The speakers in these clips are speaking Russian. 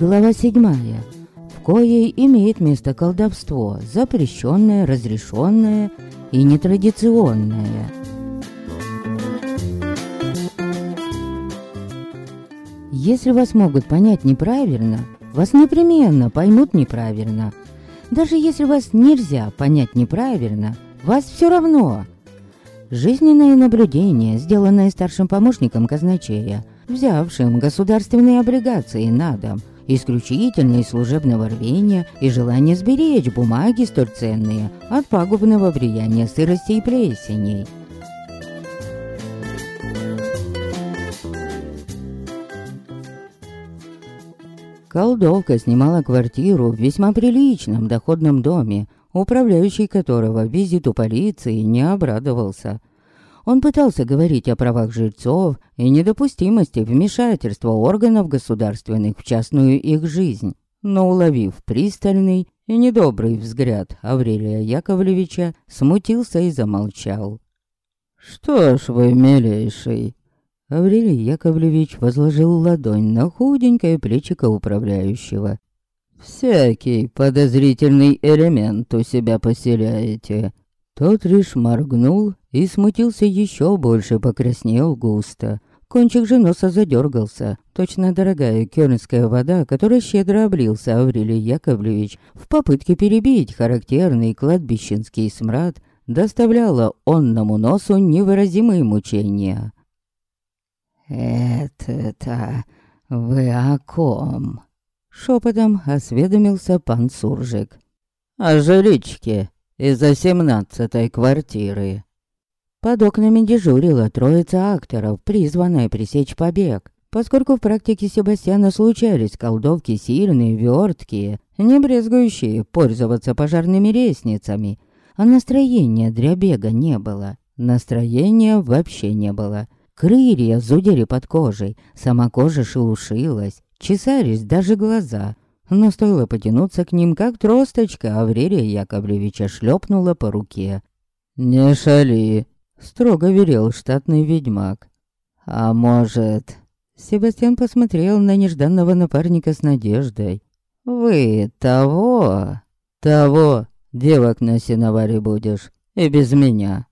Глава седьмая, в коей имеет место колдовство, запрещенное, разрешенное и нетрадиционное. Если вас могут понять неправильно, вас непременно поймут неправильно. Даже если вас нельзя понять неправильно, вас все равно. Жизненное наблюдение, сделанное старшим помощником казначея, взявшим государственные облигации на дом, исключительно из служебного рвения и желания сберечь бумаги столь ценные от пагубного влияния сырости и плесеней. Колдовка снимала квартиру в весьма приличном доходном доме, управляющий которого визиту полиции не обрадовался. Он пытался говорить о правах жильцов и недопустимости вмешательства органов государственных в частную их жизнь, но уловив пристальный и недобрый взгляд Аврелия Яковлевича, смутился и замолчал. «Что ж вы, милейший?» Аврелий Яковлевич возложил ладонь на худенькое плечико управляющего. «Всякий подозрительный элемент у себя поселяете. Тот лишь моргнул и смутился еще больше, покраснел густо. Кончик же носа задергался. Точно дорогая кёрнская вода, которой щедро облился Аврелий Яковлевич в попытке перебить характерный кладбищенский смрад, доставляла онному носу невыразимые мучения. «Это-то вы о ком?» Шепотом осведомился пан Суржик. «О жиличке», из-за семнадцатой квартиры. Под окнами дежурила троица акторов, призванная пресечь побег. Поскольку в практике Себастьяна случались колдовки сильные, верткие, не брезгующие пользоваться пожарными лестницами, а настроения для бега не было. Настроения вообще не было. Крылья зудели под кожей, сама кожа шелушилась, чесались даже глаза но стоило потянуться к ним, как тросточка Аврелия Яковлевича шлепнула по руке. «Не шали», — строго верил штатный ведьмак. «А может...» Себастьян посмотрел на нежданного напарника с надеждой. «Вы того...» «Того девок на сеноваре будешь, и без меня».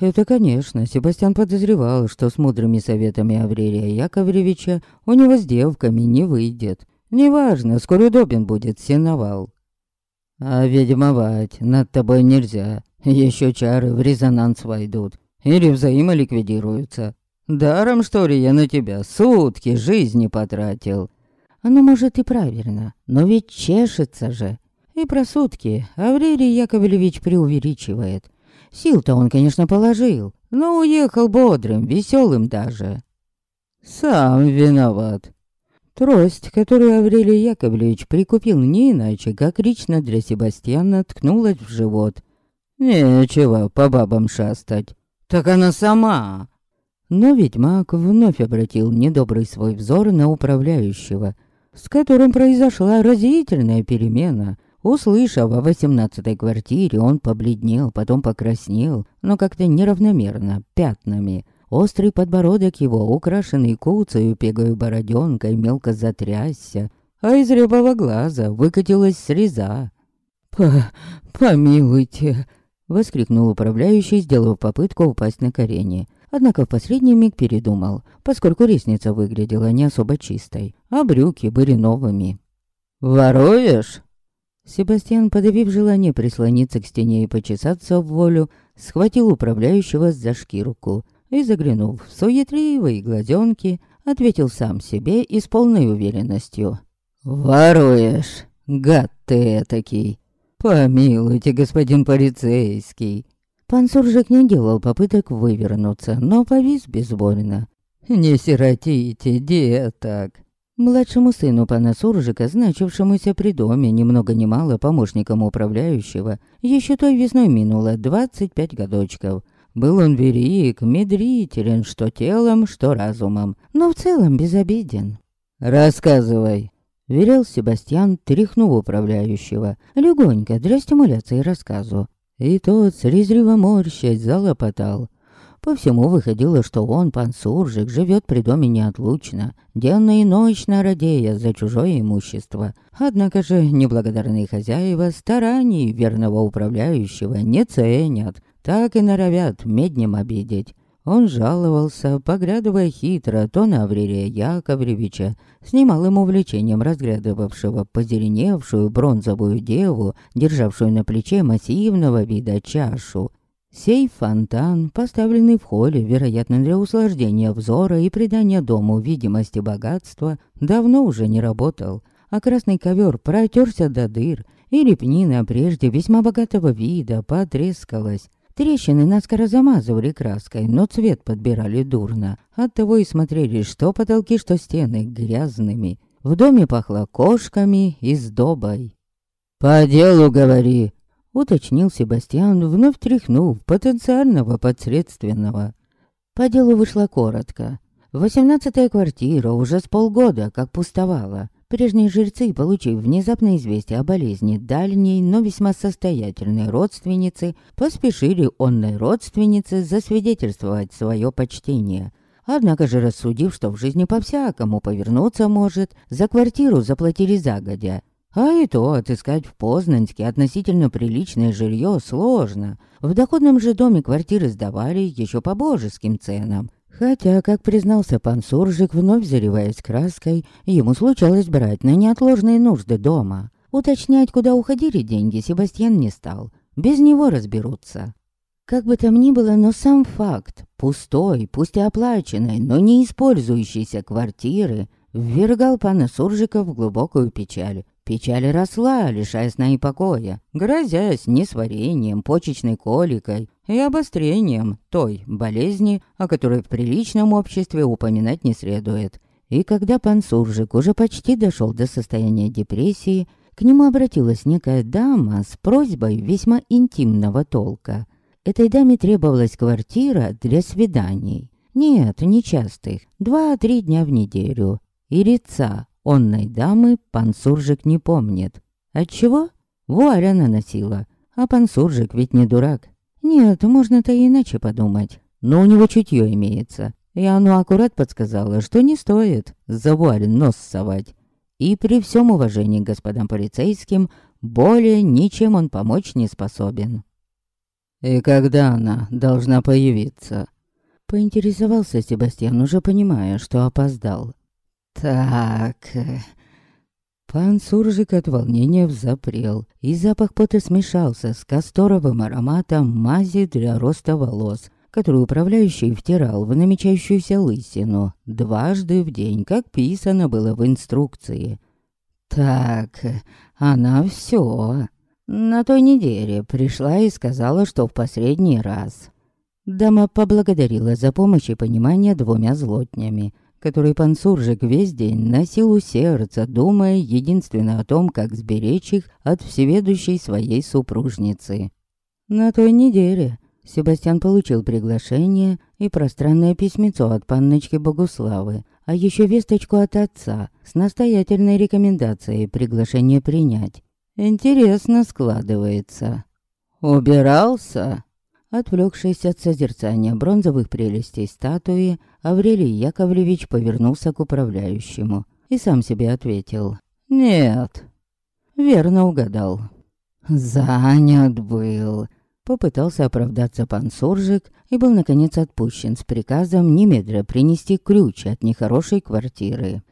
Это, конечно, Себастьян подозревал, что с мудрыми советами Аврелия Яковлевича у него с девками не выйдет. Неважно, скоро удобен будет сеновал. А ведьмовать над тобой нельзя. Еще чары в резонанс войдут. Или взаимоликвидируются. Даром, что ли, я на тебя сутки жизни потратил. Оно, может, и правильно, но ведь чешется же. И про сутки Аврелий Яковлевич преувеличивает. Сил-то он, конечно, положил, но уехал бодрым, веселым даже. Сам виноват. Трость, которую Аврелий Яковлевич прикупил не иначе, как лично для Себастьяна, ткнулась в живот. «Нечего по бабам шастать. Так она сама!» Но ведьмак вновь обратил недобрый свой взор на управляющего, с которым произошла разительная перемена. Услышав о восемнадцатой квартире, он побледнел, потом покраснел, но как-то неравномерно, пятнами – Острый подбородок его, украшенный куцею пегою бороденкой, мелко затрясся, а из рябого глаза выкатилась слеза. «По... помилуйте!» — воскликнул управляющий, сделав попытку упасть на корень. Однако в последний миг передумал, поскольку лестница выглядела не особо чистой, а брюки были новыми. «Воруешь?» Себастьян, подавив желание прислониться к стене и почесаться в волю, схватил управляющего за шкирку — и, заглянув в суетливые глазенки, ответил сам себе и с полной уверенностью. «Воруешь, гад ты этакий! Помилуйте, господин полицейский!» Пан Суржик не делал попыток вывернуться, но повис безвольно. «Не сиротите деток!» Младшему сыну пана Суржика, значившемуся при доме ни много ни мало помощником управляющего, еще той весной минуло двадцать пять годочков. Был он велик, медрителен, что телом, что разумом, но в целом безобиден. «Рассказывай», — велел Себастьян, тряхнув управляющего, легонько для стимуляции рассказу. И тот, с резриво морщась, залопотал. По всему выходило, что он, пан Суржик, живет при доме неотлучно, денно и ночно радея за чужое имущество. Однако же неблагодарные хозяева стараний верного управляющего не ценят, так и норовят меднем обидеть. Он жаловался, поглядывая хитро то на Аврелия Яковлевича, с немалым увлечением разглядывавшего позеленевшую бронзовую деву, державшую на плече массивного вида чашу. Сей фонтан, поставленный в холле, вероятно, для услаждения взора и придания дому видимости богатства, давно уже не работал, а красный ковер протерся до дыр, и лепнина прежде весьма богатого вида потрескалась. Трещины наскоро замазывали краской, но цвет подбирали дурно. Оттого и смотрели, что потолки, что стены грязными. В доме пахло кошками и сдобой. «По делу говори!» — уточнил Себастьян, вновь тряхнув потенциального подсредственного. По делу вышло коротко. Восемнадцатая квартира уже с полгода как пустовала. Прежние жильцы, получив внезапное известие о болезни дальней, но весьма состоятельной родственницы, поспешили онной родственнице засвидетельствовать свое почтение. Однако же, рассудив, что в жизни по-всякому повернуться может, за квартиру заплатили загодя. А и то отыскать в Познанске относительно приличное жилье сложно. В доходном же доме квартиры сдавали еще по божеским ценам. Хотя, как признался пан Суржик, вновь заливаясь краской, ему случалось брать на неотложные нужды дома. Уточнять, куда уходили деньги, Себастьян не стал. Без него разберутся. Как бы там ни было, но сам факт пустой, пусть и оплаченной, но не использующейся квартиры ввергал пана Суржика в глубокую печаль. Печаль росла, лишая сна и покоя, грозясь несварением, почечной коликой и обострением той болезни, о которой в приличном обществе упоминать не следует. И когда пан Суржик уже почти дошел до состояния депрессии, к нему обратилась некая дама с просьбой весьма интимного толка. Этой даме требовалась квартира для свиданий. Нет, нечастых, два-три дня в неделю. И лица онной дамы пан Суржик не помнит. Отчего? Вуаль она носила. А пан Суржик ведь не дурак. Нет, можно-то иначе подумать. Но у него чутье имеется. И оно аккурат подсказало, что не стоит за вуаль нос совать. И при всем уважении к господам полицейским, более ничем он помочь не способен. «И когда она должна появиться?» Поинтересовался Себастьян, уже понимая, что опоздал. «Так...» Пан Суржик от волнения взапрел, и запах пота смешался с касторовым ароматом мази для роста волос, который управляющий втирал в намечающуюся лысину дважды в день, как писано было в инструкции. «Так, она все. На той неделе пришла и сказала, что в последний раз». Дама поблагодарила за помощь и понимание двумя злотнями, который пан Суржик весь день носил у сердца, думая единственно о том, как сберечь их от всеведущей своей супружницы. На той неделе Себастьян получил приглашение и пространное письмецо от панночки Богуславы, а еще весточку от отца с настоятельной рекомендацией приглашение принять. Интересно складывается. «Убирался?» Отвлекшись от созерцания бронзовых прелестей статуи, Аврелий Яковлевич повернулся к управляющему и сам себе ответил «Нет». Верно угадал. «Занят был», — попытался оправдаться пан Суржик и был, наконец, отпущен с приказом немедля принести ключ от нехорошей квартиры.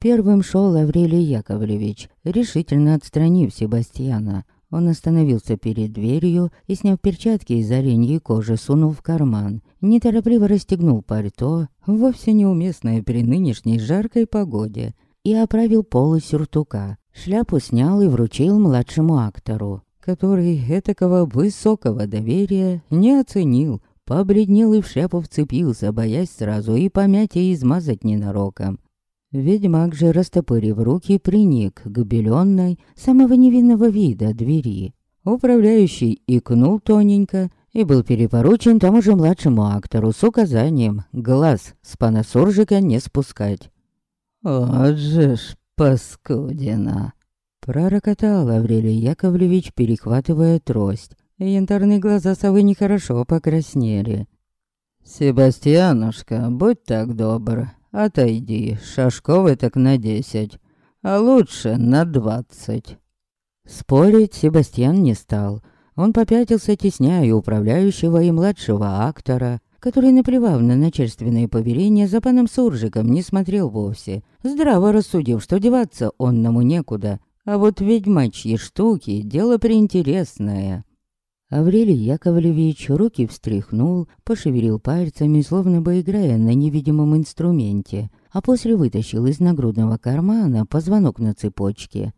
Первым шел Аврелий Яковлевич, решительно отстранив Себастьяна. Он остановился перед дверью и, сняв перчатки из оленьей кожи, сунул в карман. Неторопливо расстегнул пальто, вовсе неуместное при нынешней жаркой погоде, и оправил полы сюртука. Шляпу снял и вручил младшему актору, который этакого высокого доверия не оценил, побледнел и в шляпу вцепился, боясь сразу и помять и измазать ненароком. Ведьмак же, растопырив руки, приник к беленной, самого невинного вида двери. Управляющий икнул тоненько и был перепоручен тому же младшему актору с указанием глаз с пана Суржика не спускать. «Вот же ж паскудина!» Пророкотал Аврелий Яковлевич, перехватывая трость. Янтарные глаза совы нехорошо покраснели. «Себастьянушка, будь так добр, отойди, шашковый так на десять, а лучше на двадцать». Спорить Себастьян не стал. Он попятился, тесняя управляющего и младшего актора, который, наплевав на начальственные повеления, за паном Суржиком не смотрел вовсе, здраво рассудив, что деваться он нам некуда, а вот ведьмачьи штуки — дело приинтересное. Аврелий Яковлевич руки встряхнул, пошевелил пальцами, словно бы играя на невидимом инструменте, а после вытащил из нагрудного кармана позвонок на цепочке.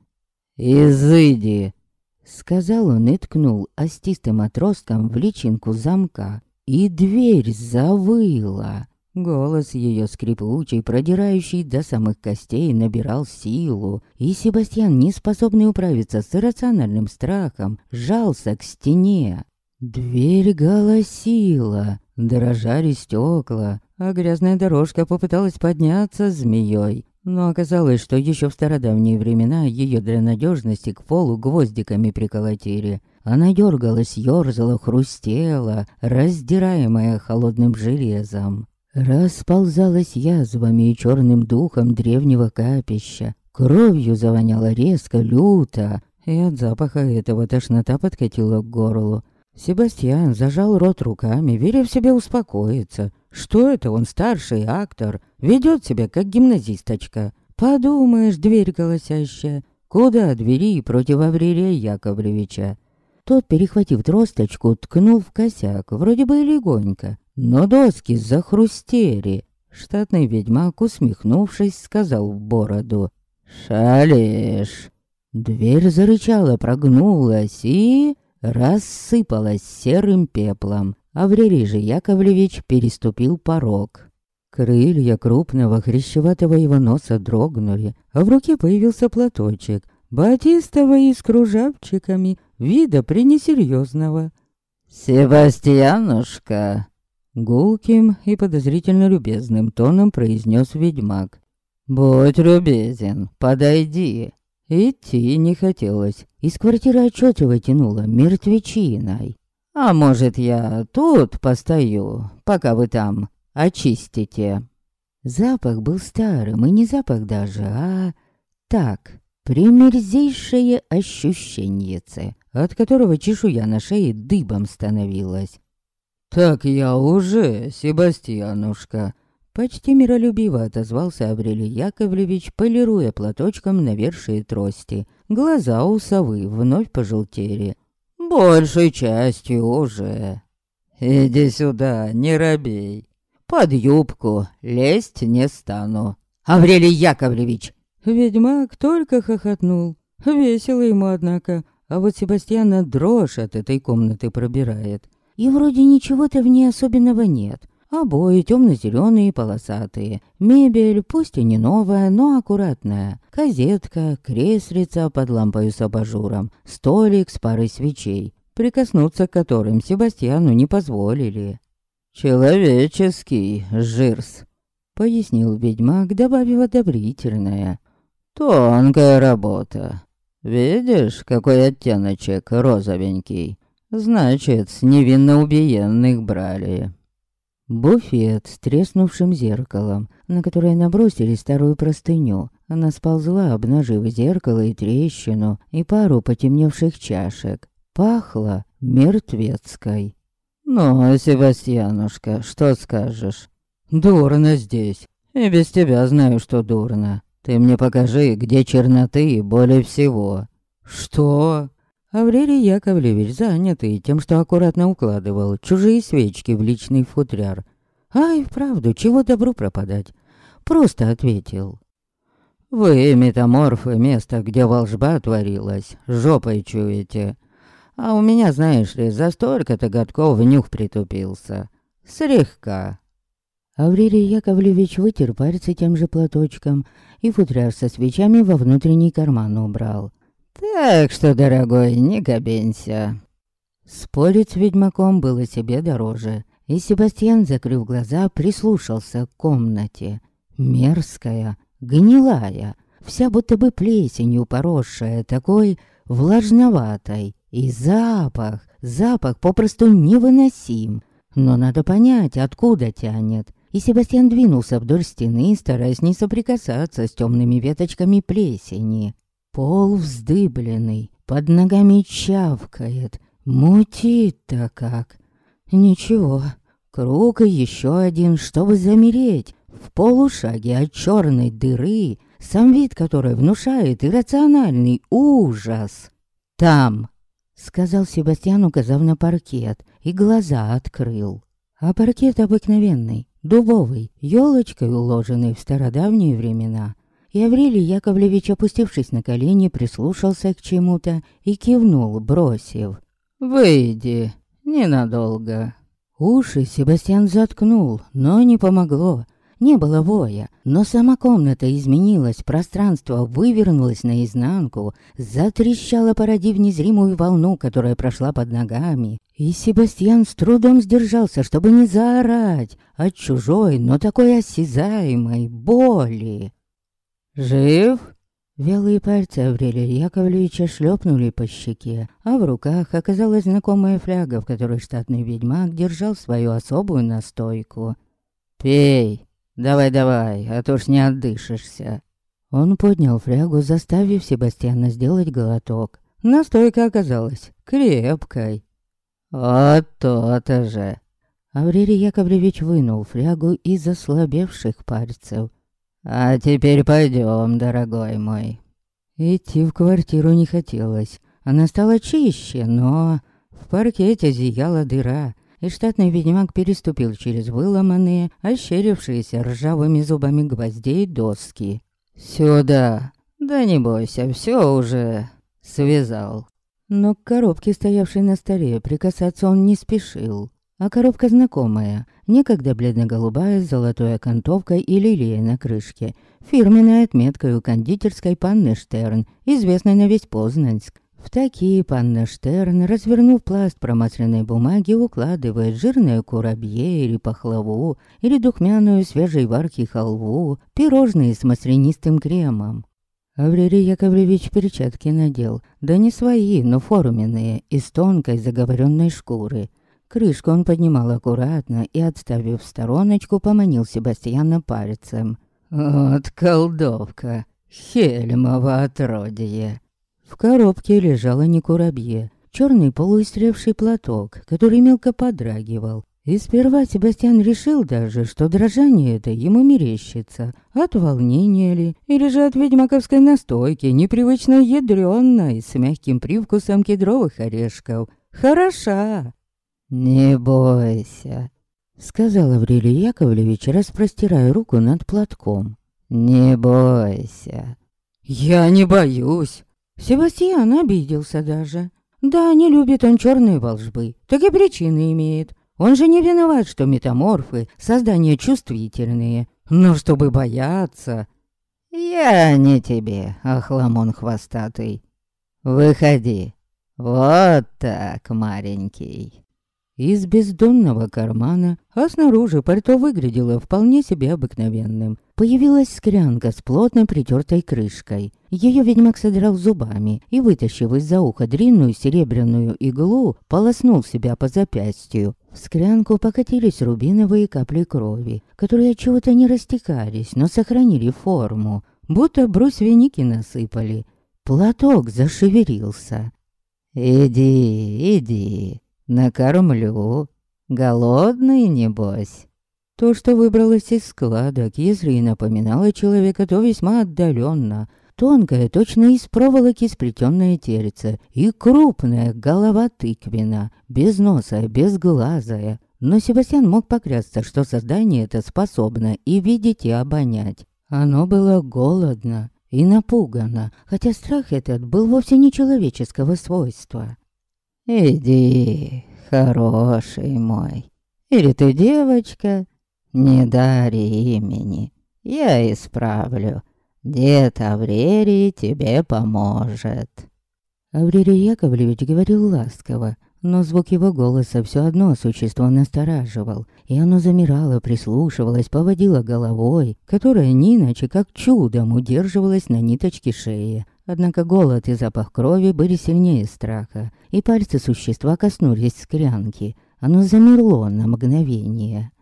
«Изыди!» — сказал он и ткнул остистым отростком в личинку замка. И дверь завыла. Голос ее скрипучий, продирающий до самых костей, набирал силу, и Себастьян, не способный управиться с иррациональным страхом, жался к стене. Дверь голосила, дрожали стекла, а грязная дорожка попыталась подняться змеей. Но оказалось, что еще в стародавние времена ее для надежности к полу гвоздиками приколотили. Она дергалась, ерзала, хрустела, раздираемая холодным железом. Расползалась язвами и черным духом древнего капища. Кровью завоняло резко, люто, и от запаха этого тошнота подкатила к горлу. Себастьян зажал рот руками, веря в себе успокоиться. Что это он, старший актор, ведет себя как гимназисточка? Подумаешь, дверь голосящая. Куда двери против Аврелия Яковлевича? Тот, перехватив тросточку, ткнул в косяк, вроде бы и легонько, но доски захрустели. Штатный ведьмак, усмехнувшись, сказал в бороду. «Шалишь!» Дверь зарычала, прогнулась и... рассыпалась серым пеплом. Аврелий же Яковлевич переступил порог. Крылья крупного хрящеватого его носа дрогнули, а в руке появился платочек, батистовый с кружавчиками, вида пренесерьезного. «Себастьянушка!» Гулким и подозрительно любезным тоном произнес ведьмак. «Будь любезен, подойди». Идти не хотелось. Из квартиры отчетливо тянуло мертвечиной. «А может, я тут постою, пока вы там очистите?» Запах был старым, и не запах даже, а... Так, примерзейшее ощущеньице, от которого чешуя на шее дыбом становилась. «Так я уже, Себастьянушка!» Почти миролюбиво отозвался Аврелий Яковлевич, полируя платочком навершие трости. Глаза у совы вновь пожелтели. «Большей частью уже!» «Иди сюда, не робей! Под юбку лезть не стану!» «Аврелий Яковлевич!» Ведьмак только хохотнул. Весело ему, однако. А вот Себастьяна дрожь от этой комнаты пробирает. И вроде ничего-то в ней особенного нет. Обои темно-зеленые, полосатые. Мебель, пусть и не новая, но аккуратная. Казетка, креслица под лампой с абажуром, столик с парой свечей, прикоснуться к которым Себастьяну не позволили. «Человеческий жирс», — пояснил ведьмак, добавив одобрительное. «Тонкая работа. Видишь, какой оттеночек розовенький? Значит, с невинно убиенных брали. Буфет с треснувшим зеркалом, на которое набросили старую простыню. Она сползла, обнажив зеркало и трещину, и пару потемневших чашек. Пахло мертвецкой. «Ну, Себастьянушка, что скажешь?» «Дурно здесь. И без тебя знаю, что дурно. Ты мне покажи, где черноты более всего». «Что?» Аврелий Яковлевич, занятый тем, что аккуратно укладывал чужие свечки в личный футляр. Ай, вправду, чего добру пропадать? Просто ответил. Вы, метаморфы, место, где волжба творилась, жопой чуете. А у меня, знаешь ли, за столько-то годков нюх притупился. Слегка. Аврелий Яковлевич вытер пальцы тем же платочком и футляр со свечами во внутренний карман убрал. Так что, дорогой, не гобенься. Спорить с ведьмаком было себе дороже, и Себастьян, закрыв глаза, прислушался к комнате. Мерзкая, гнилая, вся будто бы плесенью поросшая, такой влажноватой. И запах, запах попросту невыносим. но надо понять, откуда тянет. И Себастьян двинулся вдоль стены, стараясь не соприкасаться с темными веточками плесени. Пол вздыбленный, под ногами чавкает, мутит-то как. Ничего, круг и еще один, чтобы замереть в полушаге от черной дыры, сам вид которой внушает иррациональный ужас. «Там!» — сказал Себастьян, указав на паркет, и глаза открыл. А паркет обыкновенный, дубовый, елочкой уложенный в стародавние времена. И Аврелий Яковлевич, опустившись на колени, прислушался к чему-то и кивнул, бросив. «Выйди, ненадолго». Уши Себастьян заткнул, но не помогло. Не было воя, но сама комната изменилась, пространство вывернулось наизнанку, затрещало, породив незримую волну, которая прошла под ногами. И Себастьян с трудом сдержался, чтобы не заорать от чужой, но такой осязаемой боли. «Жив?» Вялые пальцы Аврелия Яковлевича шлепнули по щеке, а в руках оказалась знакомая фляга, в которой штатный ведьмак держал свою особую настойку. «Пей!» «Давай-давай, а то ж не отдышишься». Он поднял флягу, заставив Себастьяна сделать глоток. Настойка оказалась крепкой. «Вот то-то же!» Аврелий Яковлевич вынул флягу из ослабевших пальцев. «А теперь пойдем, дорогой мой». Идти в квартиру не хотелось. Она стала чище, но в паркете зияла дыра, и штатный ведьмак переступил через выломанные, ощерившиеся ржавыми зубами гвоздей доски. «Сюда! Да не бойся, все уже связал». Но к коробке, стоявшей на столе, прикасаться он не спешил. А коробка знакомая, некогда бледно-голубая с золотой окантовкой и лилией на крышке, фирменной отметкой у кондитерской панны Штерн, известной на весь Познанск. В такие панна Штерн, развернув пласт промасленной бумаги, укладывает жирное курабье или пахлаву, или духмяную свежей варки халву, пирожные с маслянистым кремом. Аврелий Яковлевич перчатки надел, да не свои, но форменные, из тонкой заговоренной шкуры. Крышку он поднимал аккуратно и, отставив стороночку, поманил Себастьяна пальцем. «Вот колдовка, Хельмова отродье!» В коробке лежало не курабье, черный полуистревший платок, который мелко подрагивал. И сперва Себастьян решил даже, что дрожание это ему мерещится. От волнения ли, или же от ведьмаковской настойки, непривычно ядрёной, с мягким привкусом кедровых орешков. Хороша! «Не бойся», — сказал Аврелий Яковлевич, распростирая руку над платком. «Не бойся». «Я не боюсь», Себастьян обиделся даже. Да, не любит он черные волжбы, так и причины имеет. Он же не виноват, что метаморфы — создания чувствительные. Но чтобы бояться... Я не тебе, охламон хвостатый. Выходи. Вот так, маленький. Из бездонного кармана, а снаружи пальто выглядело вполне себе обыкновенным. Появилась склянка с плотно притертой крышкой. Ее ведьмак содрал зубами и, вытащив из-за уха длинную серебряную иглу, полоснул себя по запястью. В склянку покатились рубиновые капли крови, которые чего-то не растекались, но сохранили форму, будто брусьвеники насыпали. Платок зашевелился. «Иди, иди», Накормлю. Голодный, небось. То, что выбралось из складок, если и напоминало человека, то весьма отдаленно. Тонкая, точно из проволоки сплетенное тельце и крупная голова тыквина, без носа, безглазая. Но Себастьян мог поклясться, что создание это способно и видеть, и обонять. Оно было голодно и напугано, хотя страх этот был вовсе не человеческого свойства. «Иди, хороший мой. Или ты девочка? Не дари имени. Я исправлю. Дед Аврелий тебе поможет». Аврелий Яковлевич говорил ласково, но звук его голоса все одно существо настораживал, и оно замирало, прислушивалось, поводило головой, которая не иначе как чудом удерживалась на ниточке шеи. Однако голод и запах крови были сильнее страха, и пальцы существа коснулись склянки. Оно замерло на мгновение.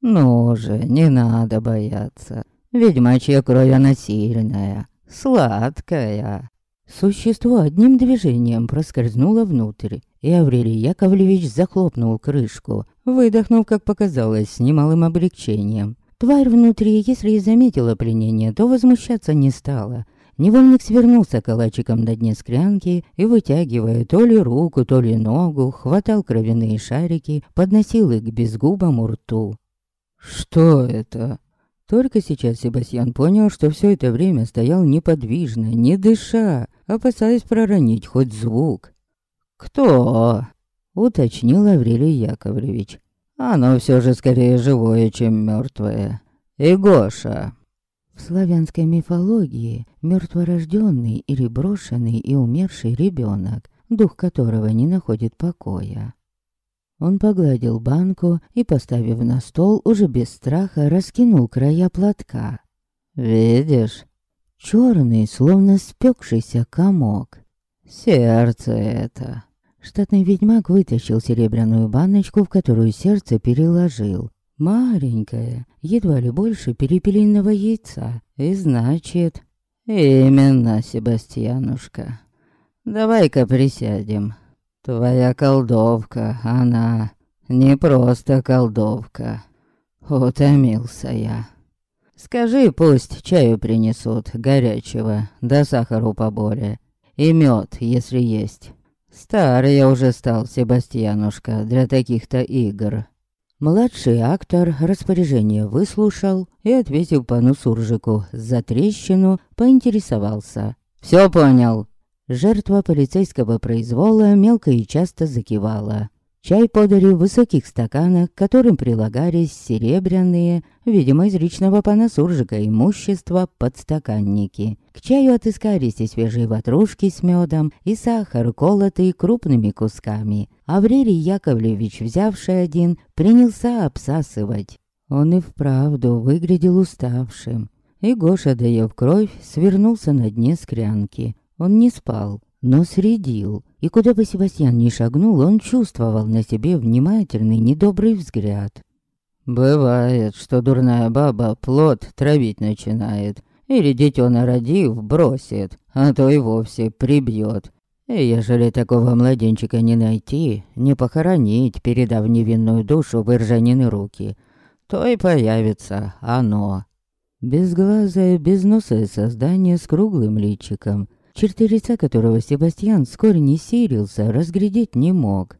«Ну же, не надо бояться. Ведьмачья кровь, она сильная, сладкая». Существо одним движением проскользнуло внутрь, и Аврелий Яковлевич захлопнул крышку, выдохнув, как показалось, с немалым облегчением. Тварь внутри, если и заметила пленение, то возмущаться не стала. Невольник свернулся калачиком до дне склянки и, вытягивая то ли руку, то ли ногу, хватал кровяные шарики, подносил их к безгубому рту. «Что это?» Только сейчас Себастьян понял, что все это время стоял неподвижно, не дыша, опасаясь проронить хоть звук. «Кто?» — уточнил Аврелий Яковлевич. «Оно все же скорее живое, чем мертвое. И Гоша». В славянской мифологии мертворожденный или брошенный и умерший ребенок, дух которого не находит покоя. Он погладил банку и, поставив на стол, уже без страха раскинул края платка. «Видишь?» Черный, словно спекшийся комок. «Сердце это!» Штатный ведьмак вытащил серебряную баночку, в которую сердце переложил. Маленькое, едва ли больше перепелиного яйца. И значит... Именно, Себастьянушка. Давай-ка присядем. Твоя колдовка, она не просто колдовка. Утомился я. Скажи, пусть чаю принесут, горячего, да сахару поболее. И мед, если есть. Старый я уже стал, Себастьянушка, для таких-то игр. Младший актор распоряжение выслушал и, ответив пану Суржику за трещину, поинтересовался. «Все понял?» Жертва полицейского произвола мелко и часто закивала. Чай подали в высоких стаканах, к которым прилагались серебряные, видимо, из личного пана Суржика имущества, подстаканники. К чаю отыскались и свежие ватрушки с медом, и сахар, колотый крупными кусками. Аврелий Яковлевич, взявший один, принялся обсасывать. Он и вправду выглядел уставшим. И Гоша, доев кровь, свернулся на дне скрянки. Он не спал, но средил. И куда бы Себастьян ни шагнул, он чувствовал на себе внимательный, недобрый взгляд. «Бывает, что дурная баба плод травить начинает, или детёна родив бросит, а то и вовсе прибьет. И ежели такого младенчика не найти, не похоронить, передав невинную душу в Иржанины руки, то и появится оно». Безглазое, безносое создание с круглым личиком, черты лица которого Себастьян вскоре не сирился, разглядеть не мог.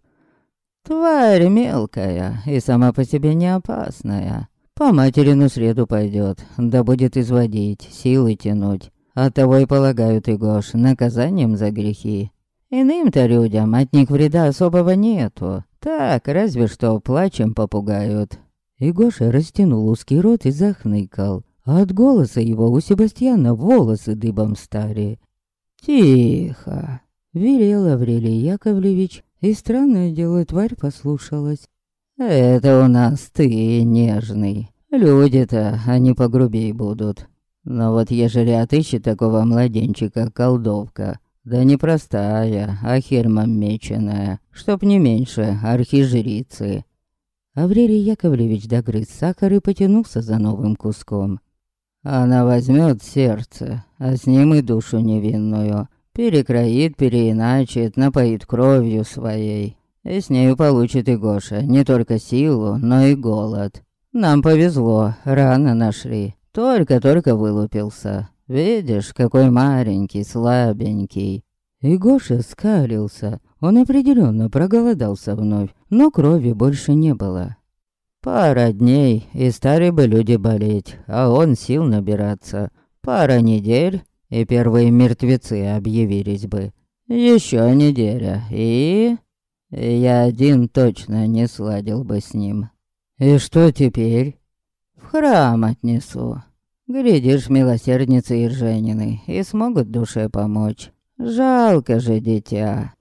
«Тварь мелкая и сама по себе не опасная. По материну среду пойдет, да будет изводить, силы тянуть. Оттого и полагают, Игош, наказанием за грехи. Иным-то людям от них вреда особого нету. Так, разве что плачем попугают». Игоша растянул узкий рот и захныкал. А от голоса его у Себастьяна волосы дыбом стали. «Тихо!» — велел Аврелий Яковлевич, и странное дело тварь послушалась. «Это у нас ты нежный. Люди-то, они погрубей будут. Но вот ежели отыщет такого младенчика колдовка, да не простая, а хермом меченая, чтоб не меньше архижрицы». Аврелий Яковлевич догрыз сахар и потянулся за новым куском. Она возьмет сердце, а с ним и душу невинную. Перекроит, переиначит, напоит кровью своей. И с нею получит и Гоша не только силу, но и голод. Нам повезло, рано нашли. Только-только вылупился. Видишь, какой маленький, слабенький. И Гоша скалился. Он определенно проголодался вновь, но крови больше не было. Пара дней, и стали бы люди болеть, а он сил набираться. Пара недель, и первые мертвецы объявились бы. Еще неделя, и... Я один точно не сладил бы с ним. И что теперь? В храм отнесу. Глядишь, милосердницы и Женины, и смогут душе помочь. Жалко же дитя.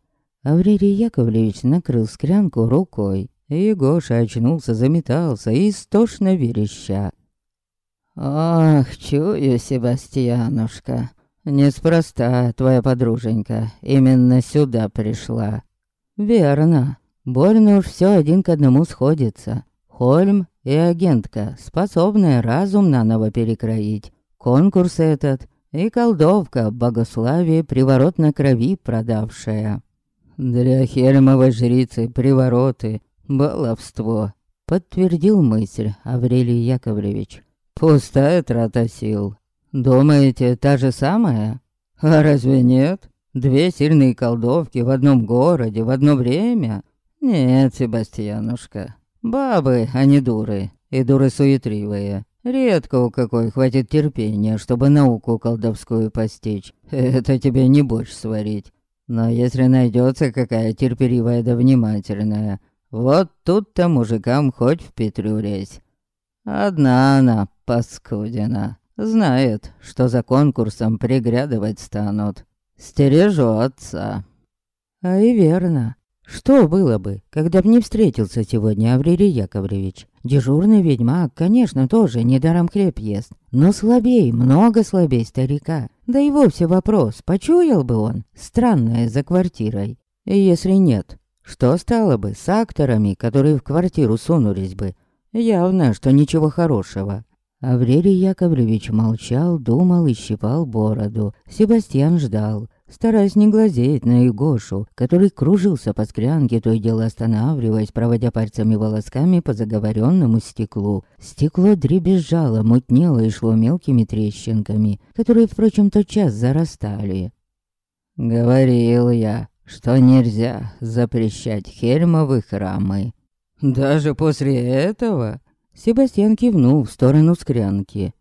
Аврелий Яковлевич накрыл склянку рукой. И Гоша очнулся, заметался, истошно вереща. «Ах, чую, Себастьянушка, неспроста твоя подруженька именно сюда пришла». «Верно, Больно уж все один к одному сходится. Хольм и агентка, способная разум наново перекроить. Конкурс этот и колдовка богославие приворот на крови продавшая. Для Хельмовой жрицы привороты — баловство, подтвердил мысль Аврелий Яковлевич. Пустая трата сил. Думаете, та же самая? А разве нет? Две сильные колдовки в одном городе в одно время? Нет, Себастьянушка. Бабы, а не дуры. И дуры суетливые. Редко у какой хватит терпения, чтобы науку колдовскую постичь. Это тебе не борщ сварить. Но если найдется какая терпеливая да внимательная, вот тут-то мужикам хоть в петлю резь. Одна она, паскудина, знает, что за конкурсом приглядывать станут. Стережется. А и верно. Что было бы, когда б не встретился сегодня Аврелий Яковлевич? Дежурный ведьмак, конечно, тоже недаром хлеб ест, но слабей, много слабей старика. Да и вовсе вопрос, почуял бы он странное за квартирой. И если нет, что стало бы с акторами, которые в квартиру сунулись бы? Явно, что ничего хорошего. Аврелий Яковлевич молчал, думал и щипал бороду. Себастьян ждал стараясь не глазеть на Егошу, который кружился по склянке, то и дело останавливаясь, проводя пальцами волосками по заговоренному стеклу. Стекло дребезжало, мутнело и шло мелкими трещинками, которые, впрочем, тотчас зарастали. «Говорил я, что нельзя запрещать хельмовы храмы». «Даже после этого?» Себастьян кивнул в сторону склянки.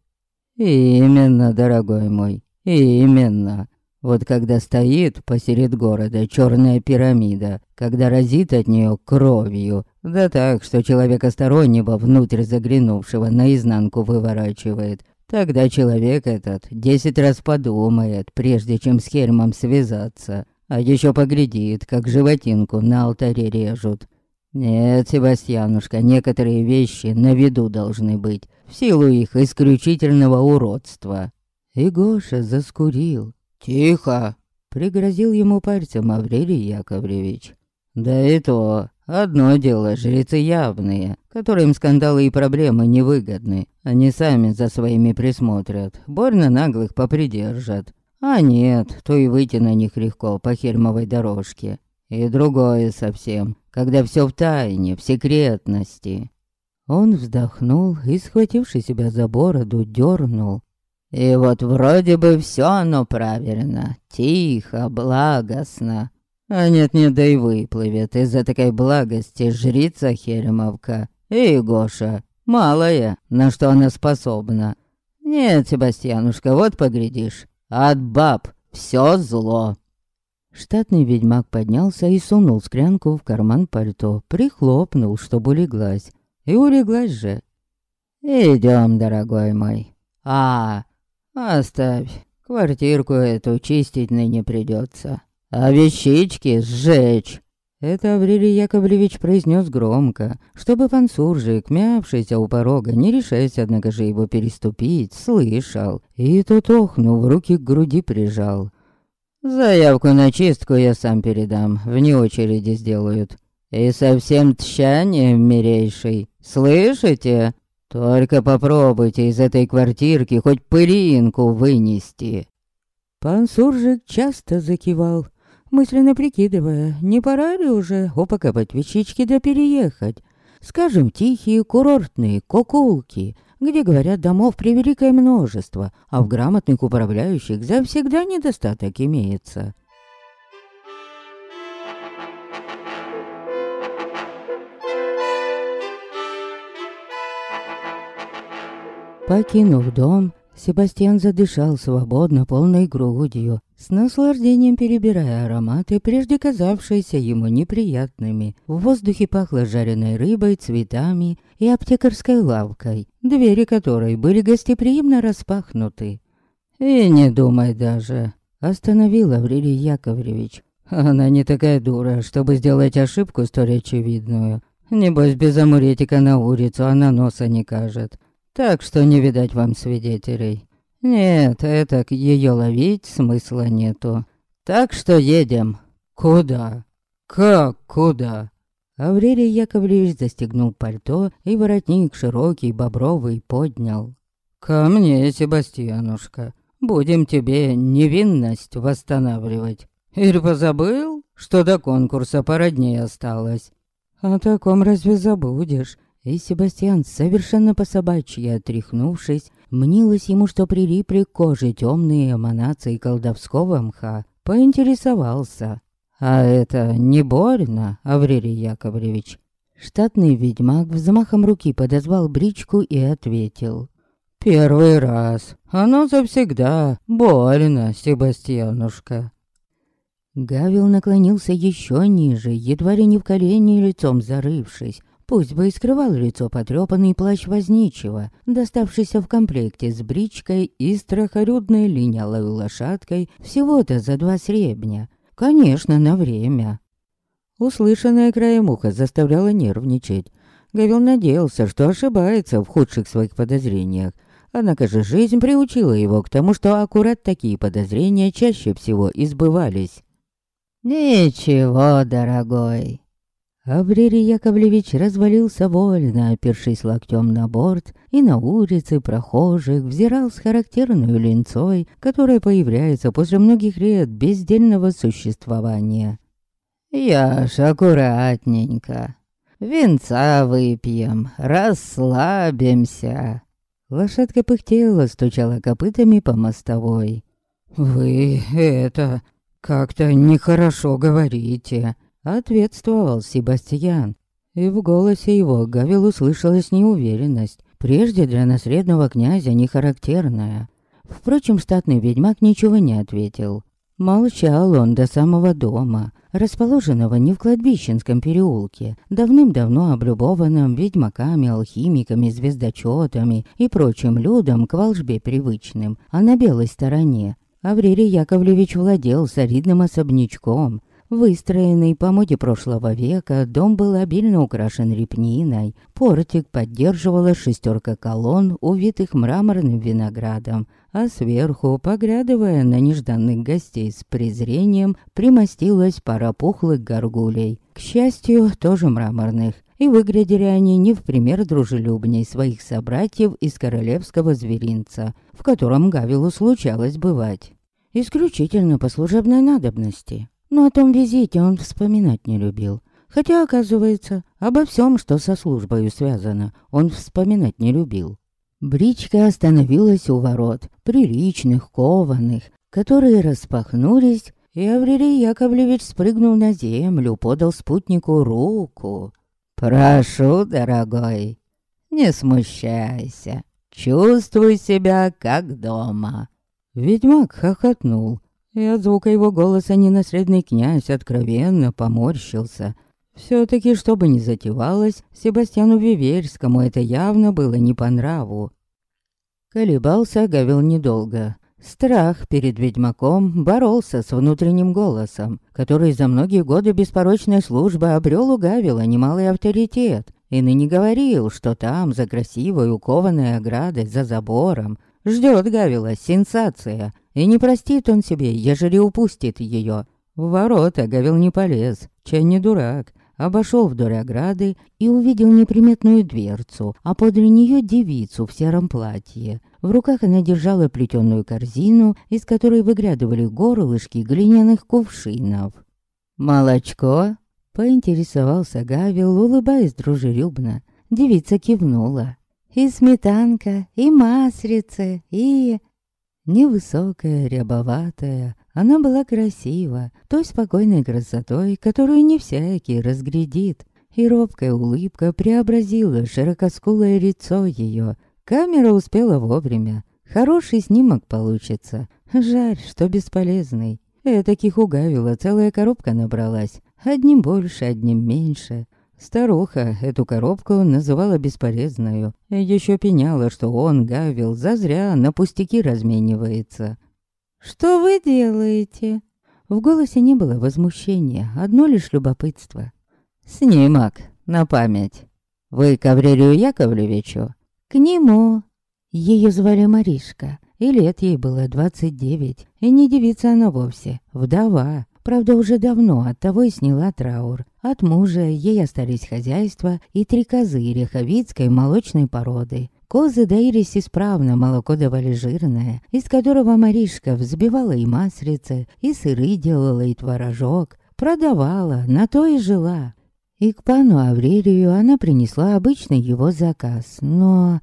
«Именно, дорогой мой, именно. Вот когда стоит посеред города черная пирамида, когда разит от нее кровью, да так, что человека стороннего внутрь заглянувшего наизнанку выворачивает, тогда человек этот десять раз подумает, прежде чем с Хельмом связаться, а еще поглядит, как животинку на алтаре режут. Нет, Себастьянушка, некоторые вещи на виду должны быть, в силу их исключительного уродства. И Гоша заскурил, «Тихо!» — пригрозил ему пальцем Аврелий Яковлевич. «Да и то, одно дело жрецы явные, которым скандалы и проблемы невыгодны. Они сами за своими присмотрят, больно наглых попридержат. А нет, то и выйти на них легко по хельмовой дорожке. И другое совсем, когда все в тайне, в секретности». Он вздохнул и, схвативший себя за бороду, дернул, и вот вроде бы все оно правильно, тихо, благостно. А нет-нет, да и выплывет из-за такой благости жрица Херемовка и Гоша. Малая, на что она способна. Нет, Себастьянушка, вот поглядишь, от баб все зло. Штатный ведьмак поднялся и сунул склянку в карман пальто, прихлопнул, чтобы улеглась. И улеглась же. Идем, дорогой мой. А, «Оставь, квартирку эту чистить ныне придется, а вещички сжечь». Это Аврелий Яковлевич произнес громко, чтобы пан Суржик, мявшийся у порога, не решаясь, однако же его переступить, слышал, и тот, охнув, руки к груди прижал. «Заявку на чистку я сам передам, вне очереди сделают. И со всем тщанием, мирейший, слышите?» Только попробуйте из этой квартирки хоть пылинку вынести. Пан Суржик часто закивал, мысленно прикидывая, не пора ли уже упаковать вещички да переехать. Скажем, тихие курортные кукулки, где, говорят, домов превеликое множество, а в грамотных управляющих завсегда недостаток имеется. Покинув дом, Себастьян задышал свободно полной грудью, с наслаждением перебирая ароматы, прежде казавшиеся ему неприятными. В воздухе пахло жареной рыбой, цветами и аптекарской лавкой, двери которой были гостеприимно распахнуты. «И не думай даже», — остановил Аврелий Яковлевич. «Она не такая дура, чтобы сделать ошибку столь очевидную. Небось, без амуретика на улицу она носа не кажет. Так что не видать вам свидетелей. Нет, это ее ловить смысла нету. Так что едем. Куда? Как куда? Аврелий Яковлевич застегнул пальто и воротник широкий, бобровый поднял. «Ко мне, Себастьянушка, будем тебе невинность восстанавливать. Или позабыл, что до конкурса пара дней осталось?» «О таком разве забудешь?» И Себастьян, совершенно по-собачьи отряхнувшись, мнилось ему, что прилипли к коже темные эманации колдовского мха, поинтересовался. «А это не больно, Аврелий Яковлевич?» Штатный ведьмак взмахом руки подозвал бричку и ответил. «Первый раз. Оно завсегда больно, Себастьянушка». Гавил наклонился еще ниже, едва ли не в колени лицом зарывшись. Пусть бы и скрывал лицо потрепанный плащ возничего, доставшийся в комплекте с бричкой и страхорудной линялой лошадкой всего-то за два сребня. Конечно, на время. Услышанное краем уха заставляло нервничать. Гавил надеялся, что ошибается в худших своих подозрениях. Однако же жизнь приучила его к тому, что аккурат такие подозрения чаще всего избывались. «Ничего, дорогой». Аврелий Яковлевич развалился вольно, опершись локтем на борт, и на улице прохожих взирал с характерной линцой, которая появляется после многих лет бездельного существования. «Я ж аккуратненько. Венца выпьем, расслабимся». Лошадка пыхтела, стучала копытами по мостовой. «Вы это как-то нехорошо говорите», — ответствовал Себастьян. И в голосе его Гавил услышалась неуверенность, прежде для наследного князя не характерная. Впрочем, статный ведьмак ничего не ответил. Молчал он до самого дома, расположенного не в кладбищенском переулке, давным-давно облюбованном ведьмаками, алхимиками, звездочетами и прочим людям к волжбе привычным, а на белой стороне, Аврелий Яковлевич владел солидным особнячком. Выстроенный по моде прошлого века, дом был обильно украшен репниной. Портик поддерживала шестерка колонн, увитых мраморным виноградом, а сверху, поглядывая на нежданных гостей с презрением, примостилась пара пухлых горгулей. К счастью, тоже мраморных. И выглядели они не в пример дружелюбней своих собратьев из королевского зверинца, в котором Гавилу случалось бывать исключительно по служебной надобности. Но о том визите он вспоминать не любил. Хотя, оказывается, обо всем, что со службой связано, он вспоминать не любил. Бричка остановилась у ворот, приличных, кованых, которые распахнулись, и Аврелий Яковлевич спрыгнул на землю, подал спутнику руку. «Прошу, дорогой, не смущайся, чувствуй себя как дома». Ведьмак хохотнул, и от звука его голоса ненаследный князь откровенно поморщился. все таки что бы ни затевалось, Себастьяну Виверскому это явно было не по нраву. Колебался Гавил недолго. Страх перед ведьмаком боролся с внутренним голосом, который за многие годы беспорочной службы обрел у Гавила немалый авторитет, и ныне говорил, что там, за красивой укованной оградой, за забором, Ждет Гавила сенсация, и не простит он себе, ежели упустит ее. В ворота Гавил не полез, чай не дурак. Обошел вдоль ограды и увидел неприметную дверцу, а подле нее девицу в сером платье. В руках она держала плетеную корзину, из которой выглядывали горлышки глиняных кувшинов. «Молочко?» — поинтересовался Гавил, улыбаясь дружелюбно. Девица кивнула. И сметанка, и маслица, и... Невысокая, рябоватая, она была красива, той спокойной красотой, которую не всякий разглядит. И робкая улыбка преобразила широкоскулое лицо ее. Камера успела вовремя. Хороший снимок получится. Жаль, что бесполезный. Этаких угавила целая коробка набралась. Одним больше, одним меньше. Старуха эту коробку называла бесполезную. Еще пеняла, что он, Гавил, зазря на пустяки разменивается. «Что вы делаете?» В голосе не было возмущения, одно лишь любопытство. «Снимок, на память. Вы к Аврелию Яковлевичу?» «К нему». Ее звали Маришка, и лет ей было двадцать девять. И не девица она вовсе, вдова. Правда, уже давно от того и сняла траур. От мужа ей остались хозяйство и три козы реховицкой молочной породы. Козы доились исправно, молоко давали жирное, из которого Маришка взбивала и масрицы, и сыры делала, и творожок. Продавала, на то и жила. И к пану Аврелию она принесла обычный его заказ, но...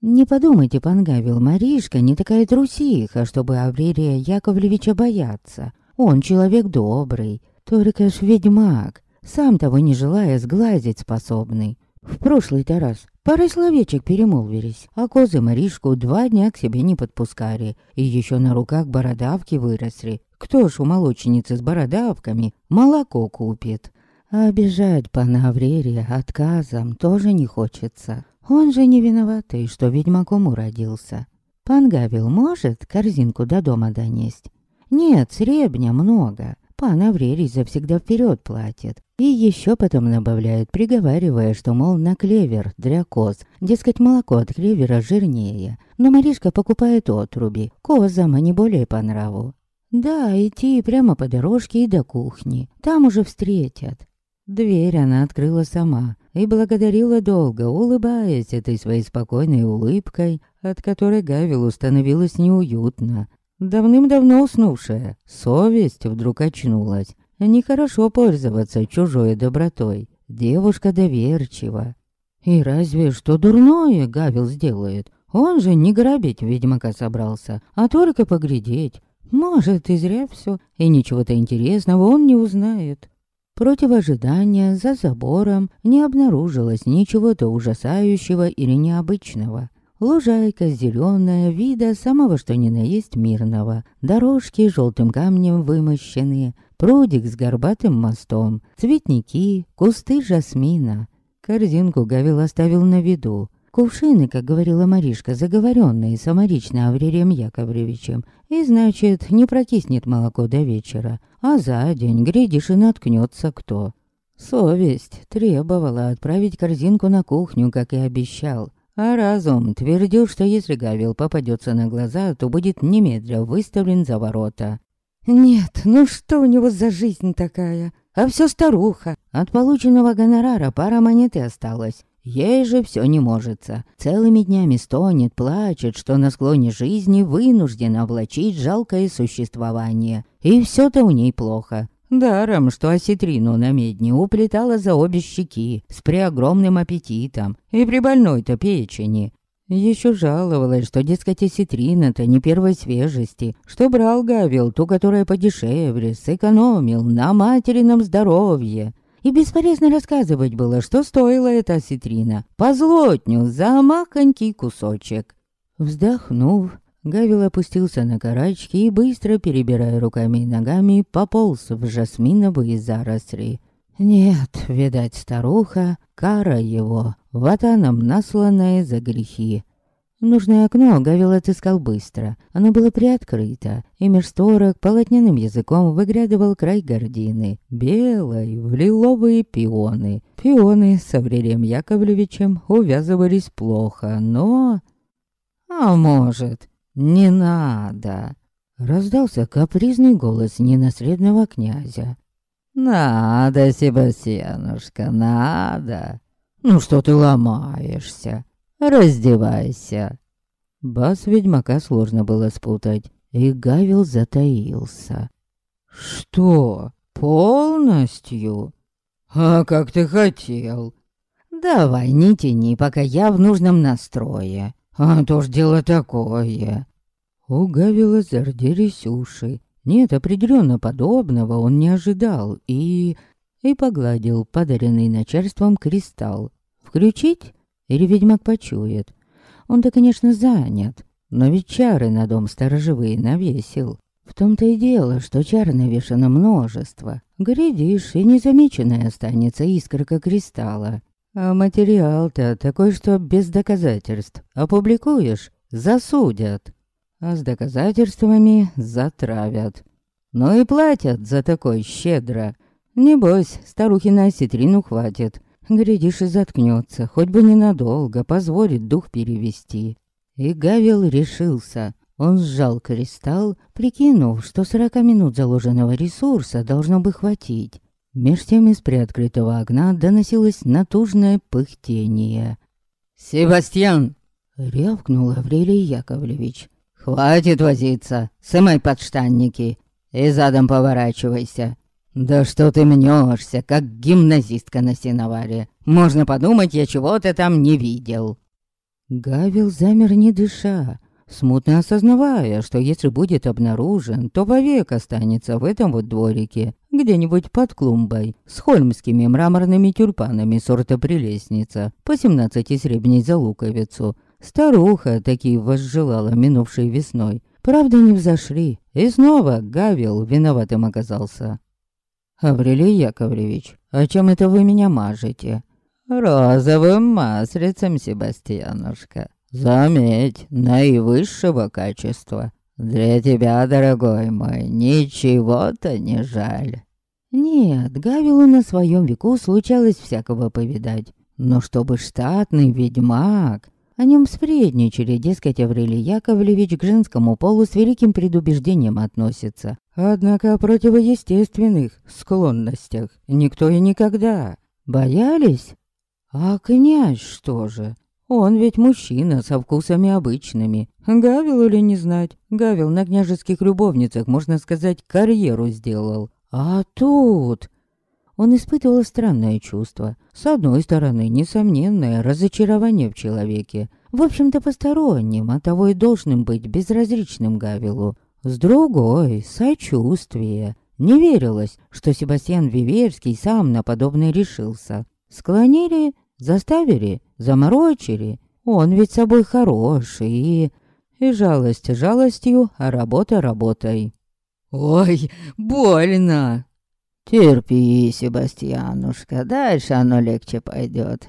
Не подумайте, пан Гавил, Маришка не такая трусиха, чтобы Аврелия Яковлевича бояться. Он человек добрый, только ж ведьмак, сам того не желая сглазить способный. В прошлый-то раз парой словечек перемолвились, а козы Маришку два дня к себе не подпускали, и еще на руках бородавки выросли. Кто ж у молочницы с бородавками молоко купит? А обижать пана Аврерия отказом тоже не хочется. Он же не виноватый, что ведьмаком уродился. Пан Гавил может корзинку до дома донести? Нет, сребня много. Пан Аврелий завсегда вперед платит. И еще потом набавляет, приговаривая, что, мол, на клевер для коз. Дескать, молоко от клевера жирнее. Но Маришка покупает отруби. Козам они более по нраву. Да, идти прямо по дорожке и до кухни. Там уже встретят. Дверь она открыла сама и благодарила долго, улыбаясь этой своей спокойной улыбкой, от которой Гавилу становилось неуютно. Давным-давно уснувшая, совесть вдруг очнулась. Нехорошо пользоваться чужой добротой. Девушка доверчива. И разве что дурное Гавил сделает? Он же не грабить ведьмака собрался, а только поглядеть. Может, и зря все, и ничего-то интересного он не узнает. Против ожидания за забором не обнаружилось ничего-то ужасающего или необычного. Лужайка зеленая, вида самого что ни на есть мирного. Дорожки желтым камнем вымощенные, прудик с горбатым мостом, цветники, кусты жасмина. Корзинку Гавил оставил на виду. Кувшины, как говорила Маришка, заговоренные саморично Аврерием Яковлевичем. И значит, не прокиснет молоко до вечера. А за день, глядишь, и наткнется кто. Совесть требовала отправить корзинку на кухню, как и обещал. А разум твердил, что если Гавил попадется на глаза, то будет немедля выставлен за ворота. Нет, ну что у него за жизнь такая? А все старуха. От полученного гонорара пара монеты осталась. Ей же все не можется. Целыми днями стонет, плачет, что на склоне жизни вынуждена облачить жалкое существование. И все-то у ней плохо. Даром, что осетрину на медне уплетала за обе щеки, с преогромным аппетитом, и при больной-то печени. Еще жаловалась, что, дескать, осетрина-то не первой свежести, что брал Гавил ту, которая подешевле, сэкономил на материном здоровье. И бесполезно рассказывать было, что стоила эта осетрина. По злотню за махонький кусочек. Вздохнув, Гавил опустился на карачки и, быстро перебирая руками и ногами, пополз в жасминовые заросли. Нет, видать, старуха, кара его, ватаном насланная за грехи. Нужное окно Гавил отыскал быстро. Оно было приоткрыто, и меж сторок полотняным языком выглядывал край гордины. Белой, в лиловые пионы. Пионы с Аврелием Яковлевичем увязывались плохо, но... А может, «Не надо!» Раздался капризный голос ненаследного князя. «Надо, Себастьянушка, надо! Ну что ты ломаешься? Раздевайся!» Бас ведьмака сложно было спутать, и Гавил затаился. «Что, полностью? А как ты хотел?» «Давай, не тяни, пока я в нужном настрое. А то ж дело такое. У Гавила зарделись уши. Нет, определенно подобного он не ожидал и... И погладил подаренный начальством кристалл. Включить? Или ведьмак почует? Он-то, конечно, занят, но ведь чары на дом сторожевые навесил. В том-то и дело, что чар навешано множество. Глядишь, и незамеченная останется искорка кристалла. А материал-то такой, что без доказательств. Опубликуешь — засудят. А с доказательствами затравят. Ну и платят за такой щедро. Небось, старухи на осетрину хватит. Глядишь и заткнется, хоть бы ненадолго, позволит дух перевести. И Гавил решился. Он сжал кристалл, прикинув, что сорока минут заложенного ресурса должно бы хватить. Меж тем из приоткрытого окна доносилось натужное пыхтение. «Себастьян!» — рявкнул Аврелий Яковлевич. «Хватит возиться, сымай подштанники и задом поворачивайся. Да что ты мнешься, как гимназистка на сеноваре. Можно подумать, я чего-то там не видел». Гавил замер не дыша, смутно осознавая, что если будет обнаружен, то вовек останется в этом вот дворике, где-нибудь под клумбой, с хольмскими мраморными тюльпанами сорта прелестница, по семнадцати сребней за луковицу. Старуха такие возжелала минувшей весной. Правда, не взошли, и снова Гавил виноватым оказался. «Аврелий Яковлевич, о чем это вы меня мажете?» «Розовым маслицем, Себастьянушка», Заметь, наивысшего качества. Для тебя, дорогой мой, ничего-то не жаль. Нет, Гавилу на своем веку случалось всякого повидать. Но чтобы штатный ведьмак... О нем спредничали, дескать, Аврелий Яковлевич к женскому полу с великим предубеждением относится. Однако о противоестественных склонностях никто и никогда. Боялись? А князь что же? Он ведь мужчина со вкусами обычными. Гавил или не знать? Гавил на княжеских любовницах, можно сказать, карьеру сделал. А тут... Он испытывал странное чувство. С одной стороны, несомненное разочарование в человеке. В общем-то, посторонним, а того и должным быть безразличным Гавилу. С другой — сочувствие. Не верилось, что Себастьян Виверский сам на подобное решился. Склонили Заставили, заморочили. Он ведь собой хороший и... И жалость жалостью, а работа работой. «Ой, больно!» «Терпи, Себастьянушка, дальше оно легче пойдет.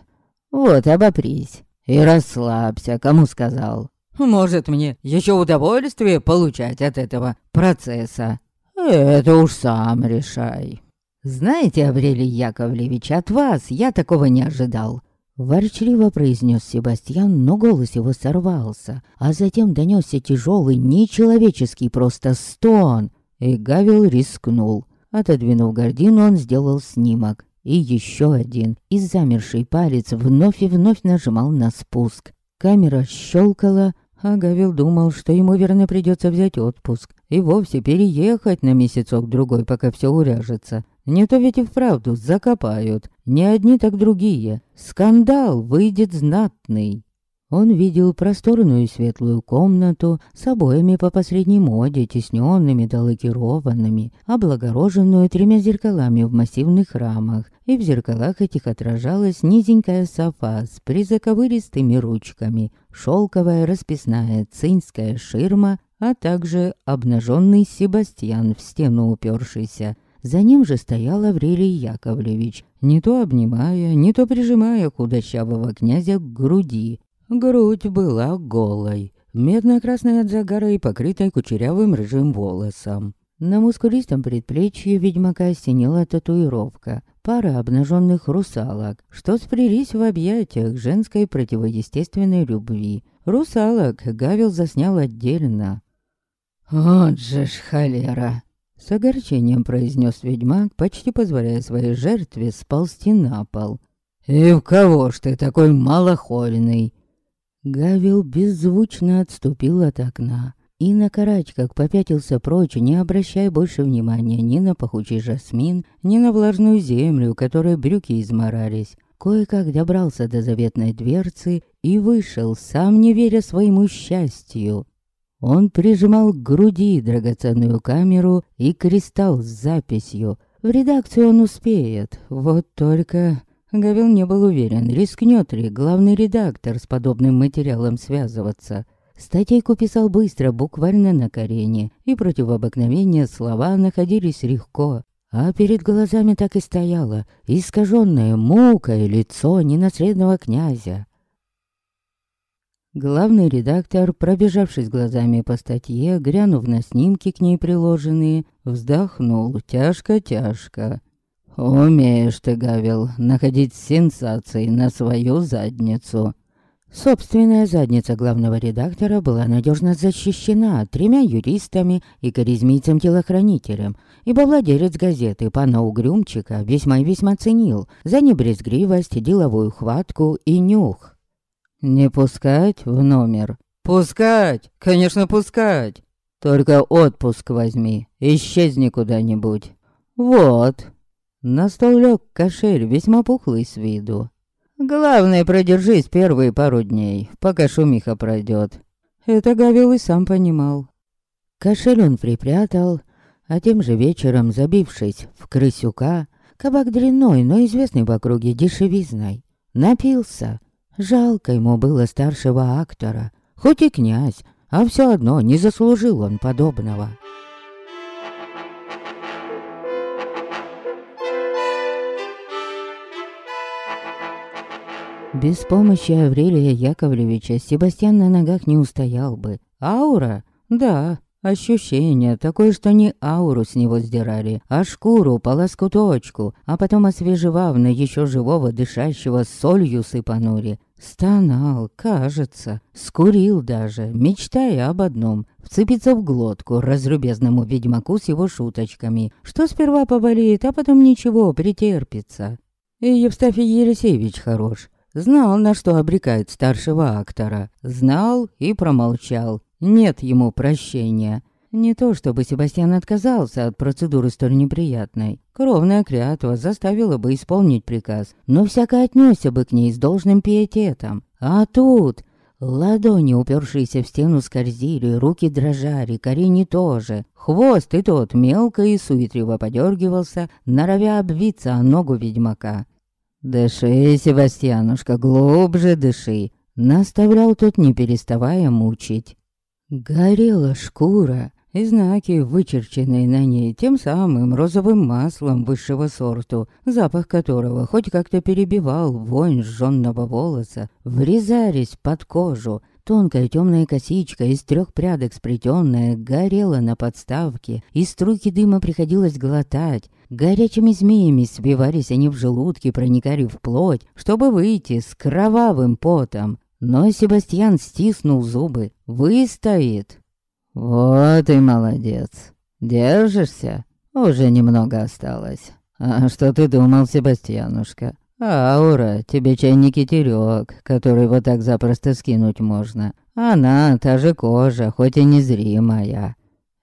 Вот, обопрись и расслабься, кому сказал». «Может, мне еще удовольствие получать от этого процесса?» «Это уж сам решай». «Знаете, Аврелий Яковлевич, от вас я такого не ожидал». Ворчливо произнес Себастьян, но голос его сорвался, а затем донесся тяжелый, нечеловеческий просто стон, и Гавил рискнул. Отодвинув гордину, он сделал снимок. И еще один, и замерший палец вновь и вновь нажимал на спуск. Камера щелкала, а Гавил думал, что ему верно придется взять отпуск и вовсе переехать на месяцок-другой, пока все уряжется. Не то ведь и вправду закопают. Не одни, так другие. Скандал выйдет знатный. Он видел просторную светлую комнату с обоями по последней моде, тесненными да лакированными, облагороженную тремя зеркалами в массивных рамах, и в зеркалах этих отражалась низенькая софа с призаковыристыми ручками, шелковая расписная цинская ширма, а также обнаженный Себастьян в стену упершийся, за ним же стоял Аврелий Яковлевич, не то обнимая, не то прижимая худощавого князя к груди. Грудь была голой, медно-красная от загара и покрытой кучерявым рыжим волосом. На мускулистом предплечье ведьмака осенила татуировка, пара обнаженных русалок, что сплелись в объятиях женской противоестественной любви. Русалок Гавил заснял отдельно. «Вот же ж холера!» С огорчением произнес ведьмак, почти позволяя своей жертве сползти на пол. «И в кого ж ты такой малохольный?» Гавил беззвучно отступил от окна и на карачках попятился прочь, не обращая больше внимания ни на пахучий жасмин, ни на влажную землю, которой брюки изморались. Кое-как добрался до заветной дверцы и вышел, сам не веря своему счастью. Он прижимал к груди драгоценную камеру и кристалл с записью. В редакцию он успеет, вот только... Гавил не был уверен, рискнет ли главный редактор с подобным материалом связываться. Статейку писал быстро, буквально на корене, и против обыкновения слова находились легко. А перед глазами так и стояло искаженное мукой лицо ненаследного князя. Главный редактор, пробежавшись глазами по статье, глянув на снимки к ней приложенные, вздохнул тяжко-тяжко. «Умеешь ты, Гавил, находить сенсации на свою задницу. Собственная задница главного редактора была надежно защищена тремя юристами и коризмийцем-телохранителем, ибо владелец газеты пана Угрюмчика весьма и весьма ценил за небрезгливость, деловую хватку и нюх. «Не пускать в номер?» «Пускать! Конечно, пускать! Только отпуск возьми, исчезни куда-нибудь. Вот!» На стол лег кошель, весьма пухлый с виду. Главное, продержись первые пару дней, пока шумиха пройдет. Это Гавил и сам понимал. Кошель он припрятал, а тем же вечером, забившись в крысюка, кабак дрянной, но известный в округе дешевизной, напился. Жалко ему было старшего актора, хоть и князь, а все одно не заслужил он подобного. Без помощи Аврелия Яковлевича Себастьян на ногах не устоял бы. Аура? Да, ощущение такое, что не ауру с него сдирали, а шкуру по лоскуточку, а потом освежевав на еще живого дышащего солью сыпанули. Стонал, кажется, скурил даже, мечтая об одном — вцепиться в глотку разрубезному ведьмаку с его шуточками, что сперва поболит, а потом ничего, претерпится. И Евстафий Елисеевич хорош, Знал, на что обрекает старшего актора. Знал и промолчал. Нет ему прощения. Не то чтобы Себастьян отказался от процедуры столь неприятной. Кровная клятва заставила бы исполнить приказ, но всяко отнесся бы к ней с должным пиететом. А тут... Ладони, упершиеся в стену, скользили, руки дрожали, корени тоже. Хвост и тот мелко и суетливо подергивался, норовя обвиться о ногу ведьмака. «Дыши, Севастьянушка, глубже дыши!» Наставлял тот, не переставая мучить. Горела шкура, и знаки, вычерченные на ней тем самым розовым маслом высшего сорту, запах которого хоть как-то перебивал вонь сжённого волоса, врезались под кожу, Тонкая темная косичка из трех прядок сплетенная горела на подставке, и струйки дыма приходилось глотать. Горячими змеями свивались они в желудке, проникали в плоть, чтобы выйти с кровавым потом. Но Себастьян стиснул зубы. «Выстоит!» «Вот и молодец! Держишься? Уже немного осталось. А что ты думал, Себастьянушка? Аура, тебе чай не китерёк, который вот так запросто скинуть можно. Она, та же кожа, хоть и незримая.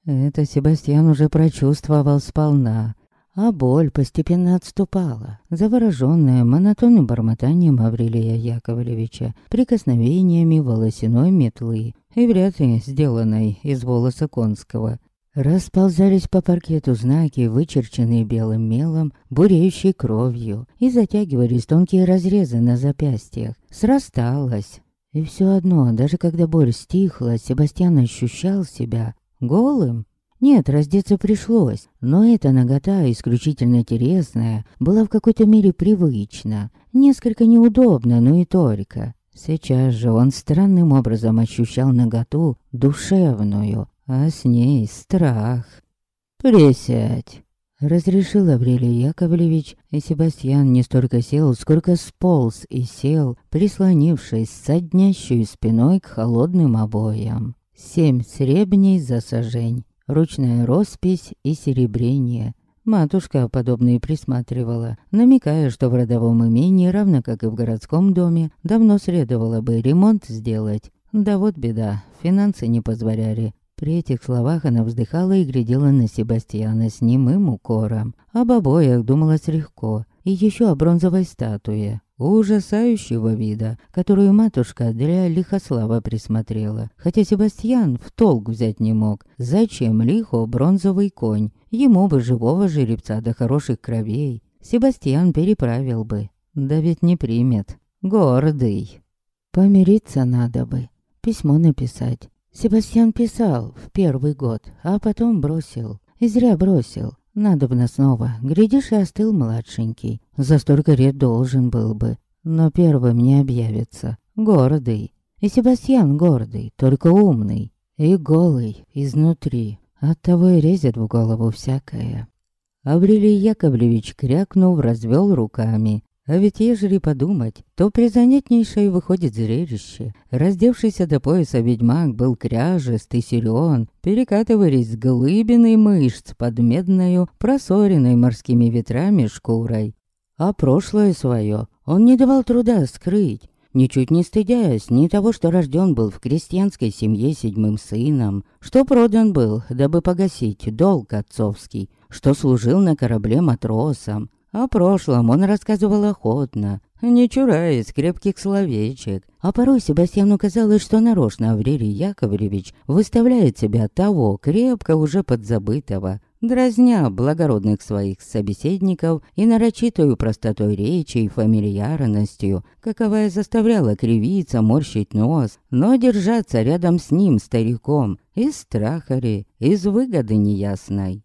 Это Себастьян уже прочувствовал сполна, а боль постепенно отступала, заворожённая монотонным бормотанием Аврелия Яковлевича, прикосновениями волосяной метлы и вряд ли сделанной из волоса конского, Расползались по паркету знаки, вычерченные белым мелом, буреющей кровью, и затягивались тонкие разрезы на запястьях. Срасталось. И все одно, даже когда боль стихла, Себастьян ощущал себя голым. Нет, раздеться пришлось, но эта нагота, исключительно интересная, была в какой-то мере привычна. Несколько неудобно, но и только. Сейчас же он странным образом ощущал наготу душевную, а с ней страх. «Присядь!» Разрешил Аврелий Яковлевич, и Себастьян не столько сел, сколько сполз и сел, прислонившись соднящую спиной к холодным обоям. Семь сребней за сажень, ручная роспись и серебрение. Матушка подобные присматривала, намекая, что в родовом имении, равно как и в городском доме, давно следовало бы ремонт сделать. Да вот беда, финансы не позволяли. При этих словах она вздыхала и глядела на Себастьяна с немым укором. Об обоях думалось легко. И еще о бронзовой статуе, ужасающего вида, которую матушка для Лихослава присмотрела. Хотя Себастьян в толк взять не мог. Зачем лихо бронзовый конь? Ему бы живого жеребца до хороших кровей. Себастьян переправил бы. Да ведь не примет. Гордый. Помириться надо бы. Письмо написать. Себастьян писал в первый год, а потом бросил. И зря бросил. Надо бы на снова. Глядишь, и остыл младшенький. За столько лет должен был бы. Но первым не объявится. Гордый. И Себастьян гордый, только умный. И голый изнутри. Оттого и резет в голову всякое. Аврелий Яковлевич, крякнув, развел руками. А ведь ежели подумать, то призанятнейшее выходит зрелище. Раздевшийся до пояса ведьмак был кряжест и силен, перекатывались с глыбиной мышц под медною, просоренной морскими ветрами шкурой. А прошлое свое он не давал труда скрыть, ничуть не стыдясь ни того, что рожден был в крестьянской семье седьмым сыном, что продан был, дабы погасить долг отцовский, что служил на корабле матросом, о прошлом он рассказывал охотно, не чураясь крепких словечек. А порой Себастьяну казалось, что нарочно Аврелий Яковлевич выставляет себя того, крепко уже подзабытого, дразня благородных своих собеседников и нарочитую простотой речи и фамильярностью, каковая заставляла кривиться, морщить нос, но держаться рядом с ним, стариком, из страха ли, из выгоды неясной.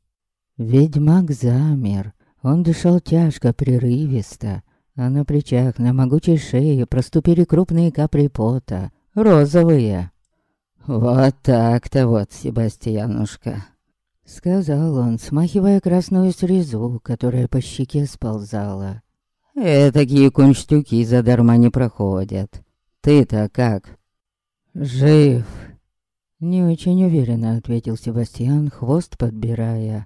Ведьмак замер, он дышал тяжко, прерывисто, а на плечах, на могучей шее проступили крупные капли пота, розовые. «Вот так-то вот, Себастьянушка», — сказал он, смахивая красную слезу, которая по щеке сползала. «Этакие кунштюки задарма не проходят. Ты-то как?» «Жив», — не очень уверенно ответил Себастьян, хвост подбирая.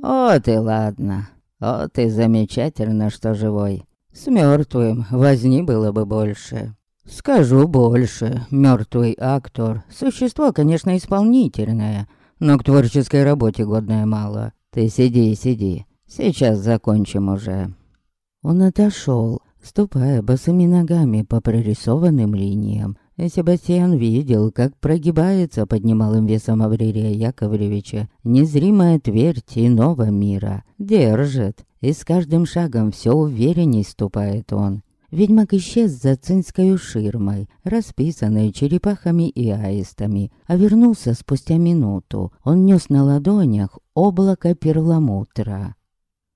«Вот и ладно», вот и замечательно, что живой. С мертвым возни было бы больше. Скажу больше, мертвый актор. Существо, конечно, исполнительное, но к творческой работе годное мало. Ты сиди, сиди. Сейчас закончим уже. Он отошел, ступая босыми ногами по прорисованным линиям, Себастьян видел, как прогибается под немалым весом Аврелия Яковлевича незримая твердь иного мира. Держит, и с каждым шагом все уверенней ступает он. Ведьмак исчез за цинской ширмой, расписанной черепахами и аистами, а вернулся спустя минуту. Он нес на ладонях облако перламутра.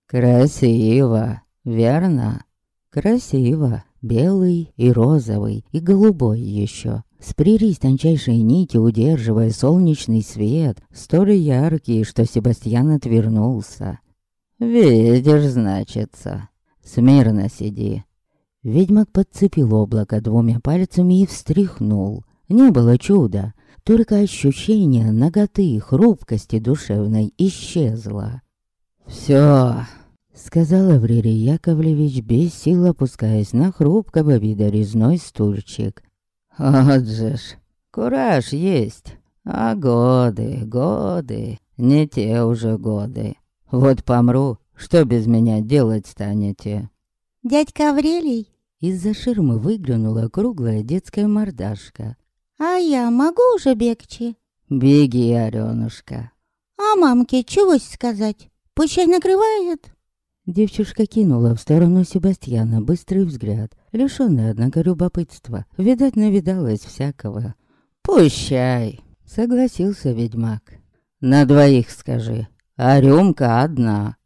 «Красиво, верно?» «Красиво», белый и розовый, и голубой еще. Спрялись тончайшие нити, удерживая солнечный свет, столь яркий, что Себастьян отвернулся. «Видишь, значится. Смирно сиди». Ведьмак подцепил облако двумя пальцами и встряхнул. Не было чуда, только ощущение наготы, хрупкости душевной исчезло. «Всё, Сказал Аврелий Яковлевич, без сил опускаясь на хрупкого вида резной стульчик. «Вот же ж, кураж есть, а годы, годы, не те уже годы. Вот помру, что без меня делать станете?» «Дядька Аврелий?» Из-за ширмы выглянула круглая детская мордашка. «А я могу уже бегче?» «Беги, Орёнушка». «А мамке чего сказать? Пущай накрывает?» Девчушка кинула в сторону Себастьяна быстрый взгляд, лишённый, однако, любопытства. Видать, навидалась всякого. «Пущай!» — согласился ведьмак. «На двоих скажи, а рюмка одна.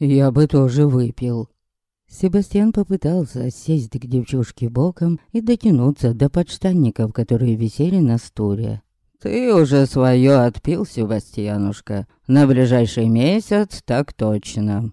Я бы тоже выпил». Себастьян попытался сесть к девчушке боком и дотянуться до подштанников, которые висели на стуле. «Ты уже свое отпил, Себастьянушка. На ближайший месяц так точно».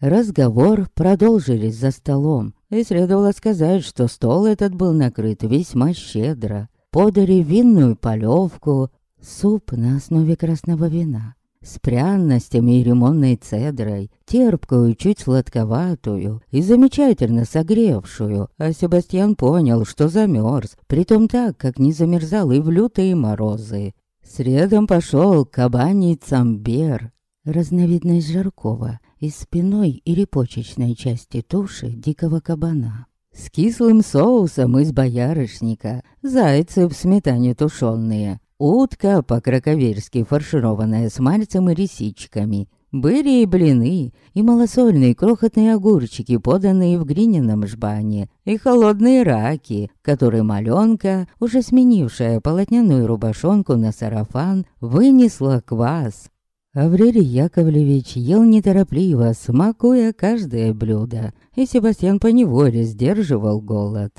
Разговор продолжились за столом, и следовало сказать, что стол этот был накрыт весьма щедро. Подали винную полевку, суп на основе красного вина, с пряностями и лимонной цедрой, терпкую, чуть сладковатую и замечательно согревшую, а Себастьян понял, что замерз, притом так, как не замерзал и в лютые морозы. Средом пошел кабаний цамбер, разновидность жаркого, из спиной или почечной части туши дикого кабана. С кислым соусом из боярышника, зайцы в сметане тушеные, утка по-краковерски фаршированная с мальцем и рисичками, были и блины, и малосольные крохотные огурчики, поданные в глиняном жбане, и холодные раки, которые маленка, уже сменившая полотняную рубашонку на сарафан, вынесла квас, Аврелий Яковлевич ел неторопливо, смакуя каждое блюдо, и Себастьян поневоле сдерживал голод.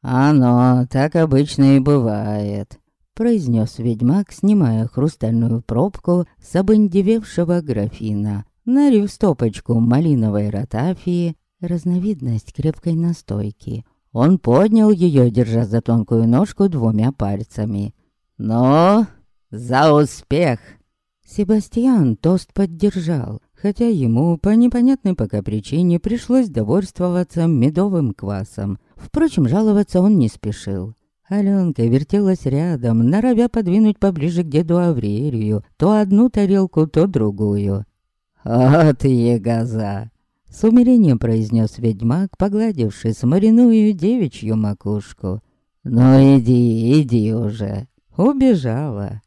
«Оно так обычно и бывает», — произнес ведьмак, снимая хрустальную пробку с обындевевшего графина. Налив стопочку малиновой ротафии, разновидность крепкой настойки. Он поднял ее, держа за тонкую ножку двумя пальцами. «Но за успех!» Себастьян тост поддержал, хотя ему по непонятной пока причине пришлось довольствоваться медовым квасом. Впрочем, жаловаться он не спешил. Аленка вертелась рядом, норовя подвинуть поближе к деду Аврелию, то одну тарелку, то другую. «От егоза!» — с умерением произнес ведьмак, погладивший смоляную девичью макушку. «Ну иди, иди уже!» Убежала.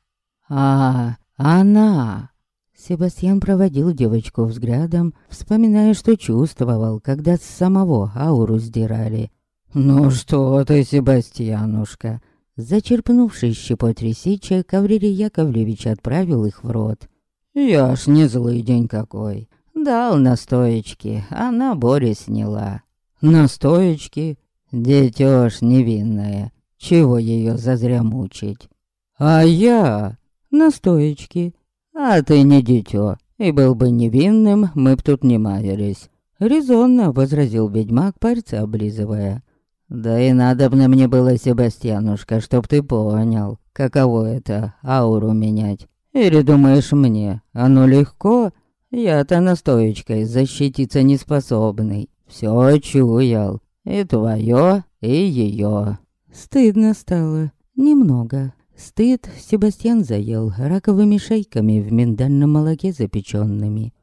«А, она!» Себастьян проводил девочку взглядом, вспоминая, что чувствовал, когда с самого ауру сдирали. «Ну что ты, Себастьянушка!» Зачерпнувший щепот ресичек, Аврелий Яковлевич отправил их в рот. «Я ж не злый день какой. Дал настоечки, она Боре сняла». «Настоечки? Детёж невинная. Чего ее зазря мучить?» «А я...» «Настоечки. А ты не дитё, и был бы невинным, мы б тут не маялись». Резонно возразил ведьмак, пальцы облизывая. Да и надо бы мне было, Себастьянушка, чтоб ты понял, каково это, ауру менять. Или думаешь мне, оно легко? Я-то настоечкой защититься не способный. Все чуял. И твое, и ее. Стыдно стало. Немного. Стыд Себастьян заел раковыми шейками в миндальном молоке запеченными.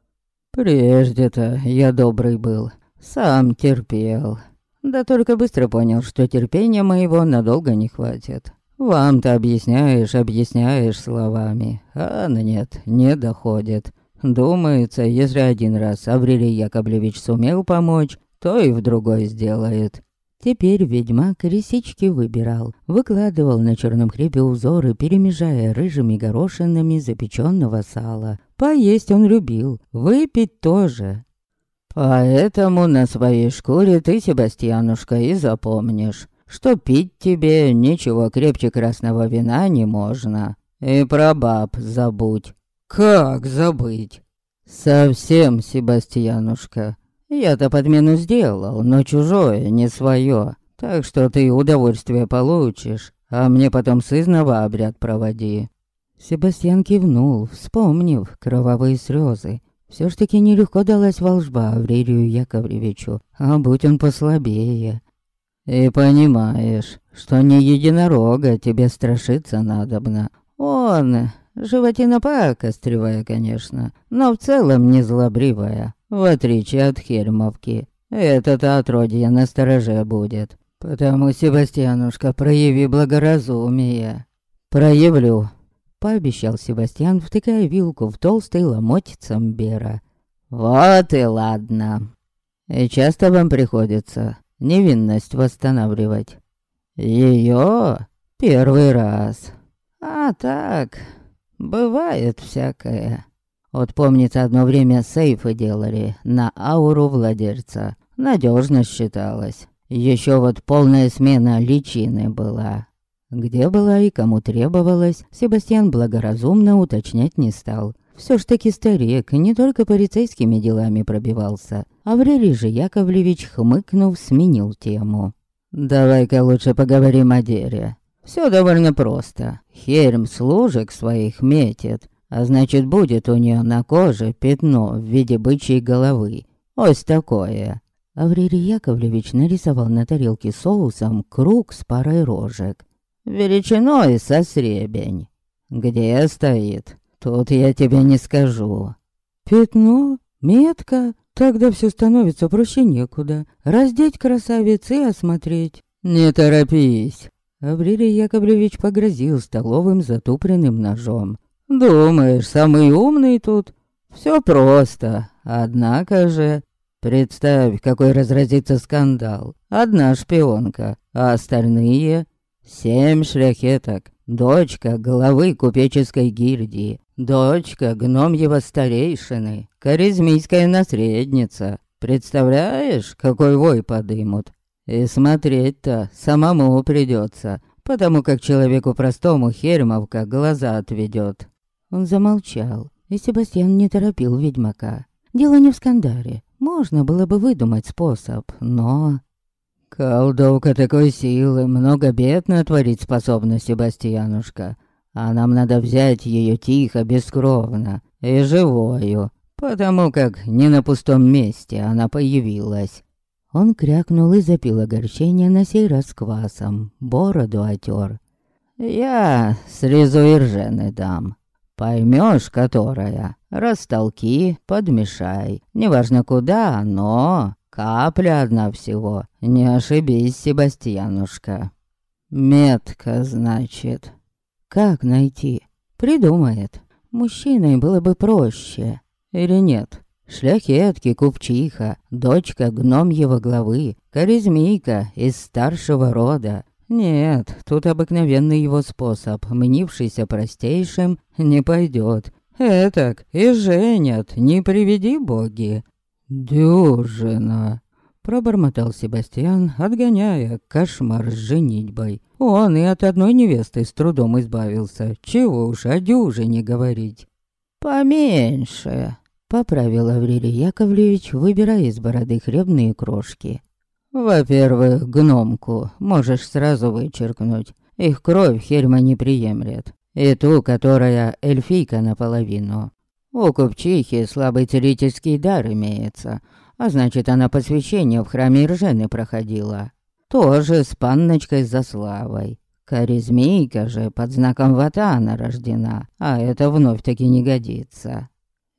Прежде-то я добрый был, сам терпел. Да только быстро понял, что терпения моего надолго не хватит. Вам-то объясняешь, объясняешь словами, а на нет, не доходит. Думается, если один раз Аврелий Яковлевич сумел помочь, то и в другой сделает. Теперь ведьмак ресички выбирал, выкладывал на черном хлебе узоры, перемежая рыжими горошинами запеченного сала. Поесть он любил, выпить тоже. Поэтому на своей шкуре ты, Себастьянушка, и запомнишь, что пить тебе ничего крепче красного вина не можно. И про баб забудь. Как забыть? Совсем, Себастьянушка. Я-то подмену сделал, но чужое, не свое. Так что ты удовольствие получишь, а мне потом сызнова обряд проводи. Себастьян кивнул, вспомнив кровавые слезы, все ж таки нелегко далась волжба Аврелию Яковлевичу, а будь он послабее. И понимаешь, что не единорога тебе страшиться надобно. Он, животина пакостривая, конечно, но в целом не злобривая, в отличие от Хельмовки. Это-то отродье на стороже будет. Потому, Себастьянушка, прояви благоразумие. Проявлю, пообещал Себастьян, втыкая вилку в толстый ломоть цамбера. «Вот и ладно. И часто вам приходится невинность восстанавливать?» «Её первый раз. А так, бывает всякое. Вот помнится, одно время сейфы делали на ауру владельца. Надежно считалось. Еще вот полная смена личины была. Где была и кому требовалось, Себастьян благоразумно уточнять не стал. Все ж таки старик не только полицейскими делами пробивался. Аврелий же Яковлевич, хмыкнув, сменил тему. «Давай-ка лучше поговорим о дере. Все довольно просто. Херм служек своих метит, а значит будет у нее на коже пятно в виде бычьей головы. Ось такое». Аврелий Яковлевич нарисовал на тарелке соусом круг с парой рожек величиной со сребень. Где стоит? Тут я тебе не скажу. Пятно? Метка? Тогда все становится проще некуда. Раздеть красавиц и осмотреть. Не торопись. Аврелий Яковлевич погрозил столовым затупленным ножом. Думаешь, самый умный тут? Все просто. Однако же... Представь, какой разразится скандал. Одна шпионка, а остальные Семь шляхеток, дочка главы купеческой гильдии, дочка гномьего старейшины, харизмийская наследница. Представляешь, какой вой подымут? И смотреть-то самому придется, потому как человеку простому Хермовка глаза отведет. Он замолчал, и Себастьян не торопил ведьмака. Дело не в скандале. Можно было бы выдумать способ, но... «Колдовка такой силы, много бед натворить способна Себастьянушка, а нам надо взять ее тихо, бескровно и живою, потому как не на пустом месте она появилась». Он крякнул и запил огорчение на сей раз квасом, бороду отер. «Я срезу иржены дам. Поймешь, которая, растолки, подмешай. Неважно куда, но капля одна всего. Не ошибись, Себастьянушка». «Метка, значит». «Как найти?» «Придумает. Мужчиной было бы проще. Или нет?» Шляхетки, купчиха, дочка гномьего главы, коризмийка из старшего рода. Нет, тут обыкновенный его способ, мнившийся простейшим, не пойдет. Этак и женят, не приведи боги. «Дюжина!» Пробормотал Себастьян, отгоняя кошмар с женитьбой. Он и от одной невесты с трудом избавился. Чего уж о дюжине говорить. «Поменьше», Поправил Аврелий Яковлевич, выбирая из бороды хлебные крошки. «Во-первых, гномку можешь сразу вычеркнуть. Их кровь Хельма не приемлет. И ту, которая эльфийка наполовину. У купчихи слабый целительский дар имеется, а значит, она посвящение в храме Иржены проходила. Тоже с панночкой Заславой. Коризмейка же под знаком Ватана рождена, а это вновь-таки не годится.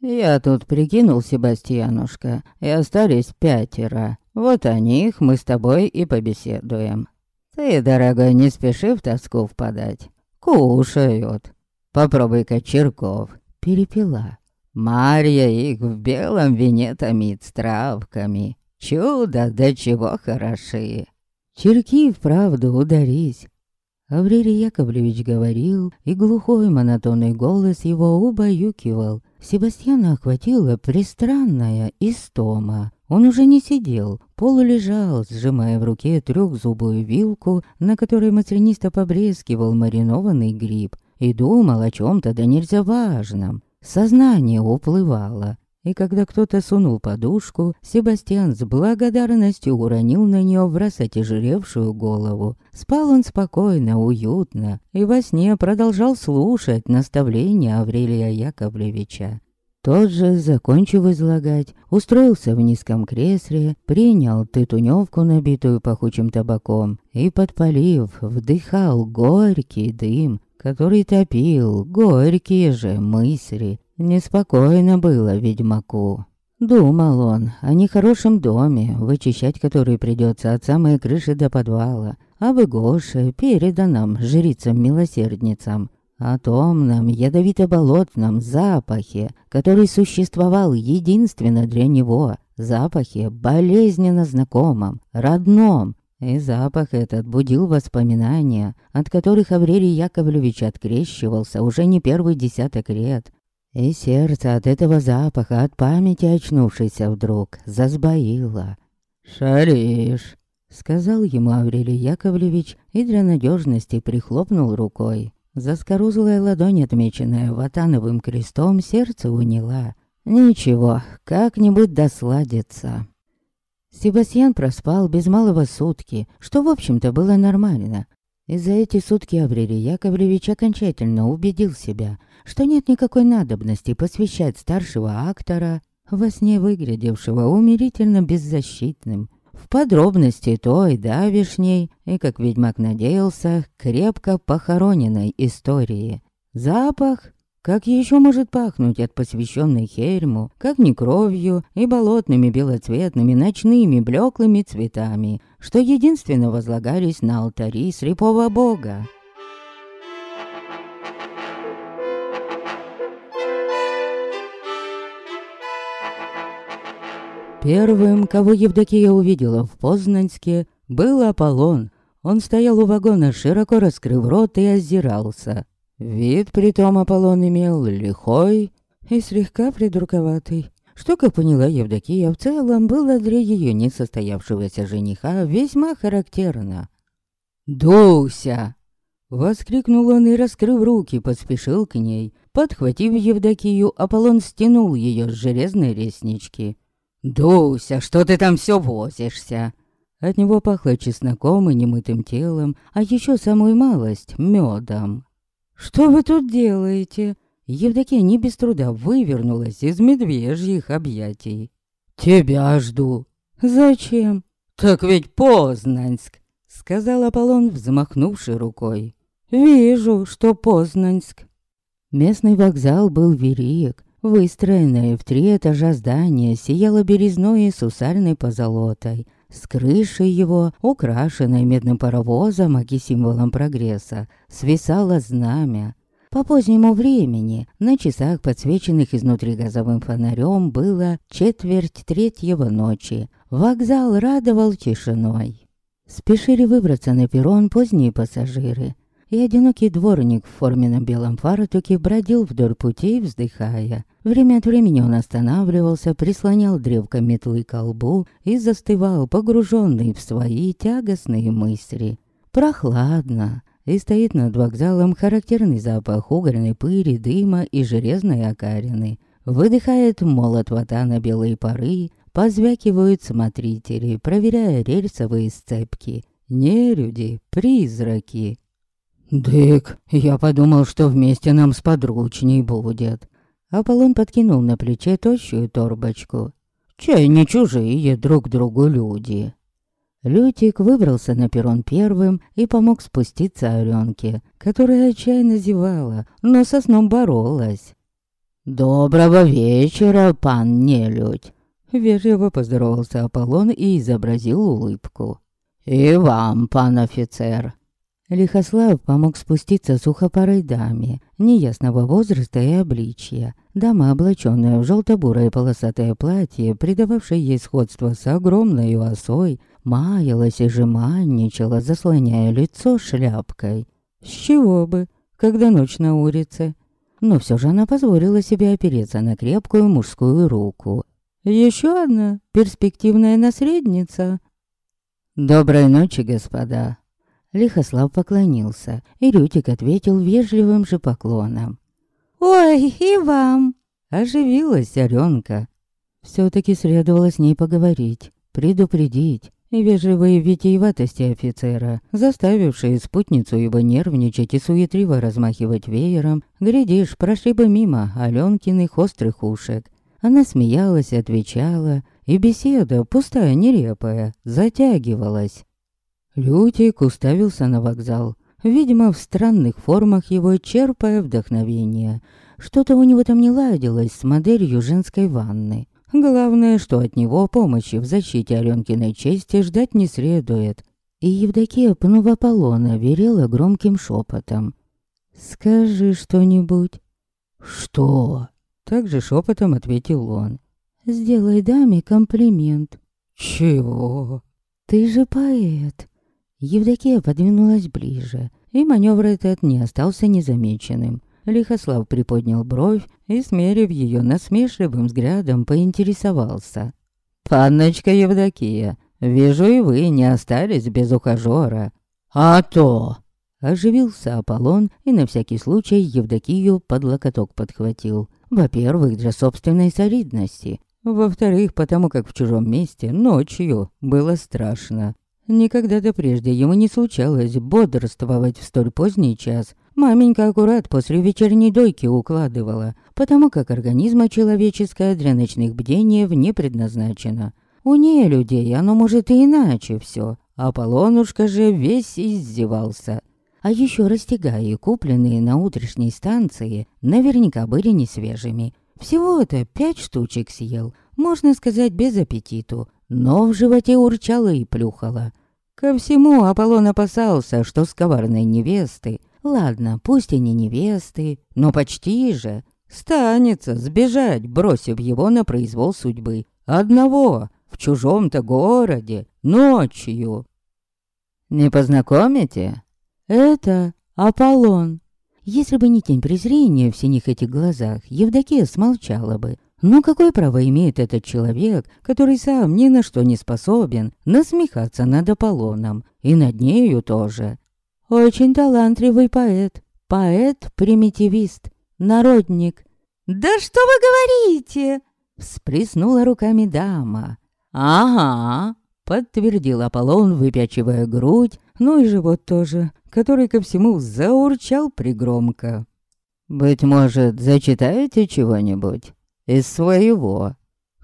Я тут прикинул, Себастьянушка, и остались пятеро. Вот о них мы с тобой и побеседуем. Ты, дорогой, не спеши в тоску впадать. Кушают. Попробуй-ка черков. Перепила. Марья их в белом вине томит с травками. Чудо, до чего хороши. Черки вправду ударись. Аврелий Яковлевич говорил, и глухой монотонный голос его убаюкивал. Себастьяна охватила пристранная истома. Он уже не сидел, полулежал, сжимая в руке трехзубую вилку, на которой маслянисто побрезгивал маринованный гриб, и думал о чем-то да нельзя важном. Сознание уплывало, и когда кто-то сунул подушку, Себастьян с благодарностью уронил на нее в раз отяжелевшую голову. Спал он спокойно, уютно, и во сне продолжал слушать наставления Аврелия Яковлевича. Тот же, закончив излагать, устроился в низком кресле, принял тытунёвку, набитую пахучим табаком, и, подпалив, вдыхал горький дым, который топил горькие же мысли, Неспокойно было ведьмаку. Думал он о нехорошем доме, вычищать который придется от самой крыши до подвала, об Игоше, переданном жрицам-милосердницам, о томном, ядовито-болотном запахе, который существовал единственно для него, запахе болезненно знакомом, родном, и запах этот будил воспоминания, от которых Аврелий Яковлевич открещивался уже не первый десяток лет, и сердце от этого запаха, от памяти очнувшейся вдруг, засбоило. «Шаришь», — сказал ему Аврелий Яковлевич и для надежности прихлопнул рукой. Заскорузлая ладонь, отмеченная ватановым крестом, сердце уняла. «Ничего, как-нибудь досладится». Себастьян проспал без малого сутки, что, в общем-то, было нормально. И за эти сутки Аврелий Яковлевич окончательно убедил себя, что нет никакой надобности посвящать старшего актора, во сне выглядевшего умерительно беззащитным, в подробности той давишней и, как ведьмак надеялся, крепко похороненной истории. Запах? Как еще может пахнуть от посвященной Хельму, как не кровью и болотными белоцветными ночными блеклыми цветами, что единственно возлагались на алтари слепого бога? Первым, кого Евдокия увидела в Познанске, был Аполлон. Он стоял у вагона, широко раскрыв рот и озирался. Вид при том Аполлон имел лихой и слегка придурковатый. Что, как поняла Евдокия, в целом было для ее несостоявшегося жениха весьма характерно. «Дуся!» Воскликнул он и, раскрыв руки, поспешил к ней. Подхватив Евдокию, Аполлон стянул ее с железной реснички. «Дуся, что ты там все возишься?» От него пахло чесноком и немытым телом, а еще самую малость — медом. «Что вы тут делаете?» Евдокия не без труда вывернулась из медвежьих объятий. «Тебя жду». «Зачем?» «Так ведь Познанск», — сказал Аполлон, взмахнувший рукой. «Вижу, что Познанск». Местный вокзал был велик. Выстроенное в три этажа здание сияло березной и сусальной позолотой. С крыши его, украшенной медным паровозом, аки символом прогресса, свисало знамя. По позднему времени на часах, подсвеченных изнутри газовым фонарем, было четверть третьего ночи. Вокзал радовал тишиной. Спешили выбраться на перрон поздние пассажиры и одинокий дворник в форменном белом фартуке бродил вдоль путей, вздыхая. Время от времени он останавливался, прислонял древко метлы к колбу и застывал, погруженный в свои тягостные мысли. Прохладно, и стоит над вокзалом характерный запах угольной пыли, дыма и железной окарины. Выдыхает молот ватана белые пары, позвякивают смотрители, проверяя рельсовые сцепки. Нелюди, призраки, «Дык, я подумал, что вместе нам с подручней будет». Аполлон подкинул на плече тощую торбочку. «Чай не чужие друг другу люди». Лютик выбрался на перрон первым и помог спуститься Орёнке, которая отчаянно зевала, но со сном боролась. «Доброго вечера, пан Нелюдь!» Вежливо поздоровался Аполлон и изобразил улыбку. «И вам, пан офицер!» Лихослав помог спуститься сухопарой даме, неясного возраста и обличья. Дама, облаченная в желто-бурое полосатое платье, придававшее ей сходство с огромной осой, маялась и жеманничала, заслоняя лицо шляпкой. С чего бы, когда ночь на улице? Но все же она позволила себе опереться на крепкую мужскую руку. Еще одна перспективная наследница. «Доброй ночи, господа!» Лихослав поклонился, и Рютик ответил вежливым же поклоном. «Ой, и вам!» Оживилась Орёнка. Всё-таки следовало с ней поговорить, предупредить. И вежливые витиеватости офицера, заставившие спутницу его нервничать и суетливо размахивать веером, глядишь, прошли бы мимо Алёнкиных острых ушек. Она смеялась, отвечала, и беседа, пустая, нерепая, затягивалась. Лютик уставился на вокзал, видимо, в странных формах его черпая вдохновение. Что-то у него там не ладилось с моделью женской ванны. Главное, что от него помощи в защите Аленкиной чести ждать не следует. И Евдокия, пнув Аполлона, верила громким шепотом. «Скажи что-нибудь». «Что?» Также шепотом ответил он. «Сделай даме комплимент». «Чего?» «Ты же поэт». Евдокия подвинулась ближе, и маневр этот не остался незамеченным. Лихослав приподнял бровь и, смерив ее насмешливым взглядом, поинтересовался. «Панночка Евдокия, вижу, и вы не остались без ухажера». «А то!» Оживился Аполлон и на всякий случай Евдокию под локоток подхватил. Во-первых, для собственной солидности. Во-вторых, потому как в чужом месте ночью было страшно. Никогда-то прежде ему не случалось бодрствовать в столь поздний час. Маменька аккурат после вечерней дойки укладывала, потому как организма человеческое для ночных бдений не предназначено. У нее людей оно может и иначе все. Аполлонушка же весь издевался. А еще растягаи, купленные на утренней станции, наверняка были не свежими. Всего-то пять штучек съел, можно сказать, без аппетиту но в животе урчало и плюхало. Ко всему Аполлон опасался, что с невесты, ладно, пусть и не невесты, но почти же, станется сбежать, бросив его на произвол судьбы. Одного, в чужом-то городе, ночью. «Не познакомите?» «Это Аполлон». Если бы не тень презрения в синих этих глазах, Евдокия смолчала бы, но какое право имеет этот человек, который сам ни на что не способен, насмехаться над Аполлоном, и над нею тоже? Очень талантливый поэт, поэт-примитивист, народник. «Да что вы говорите?» Всплеснула руками дама. «Ага», — подтвердил Аполлон, выпячивая грудь, ну и живот тоже, который ко всему заурчал пригромко. «Быть может, зачитаете чего-нибудь? Из своего?»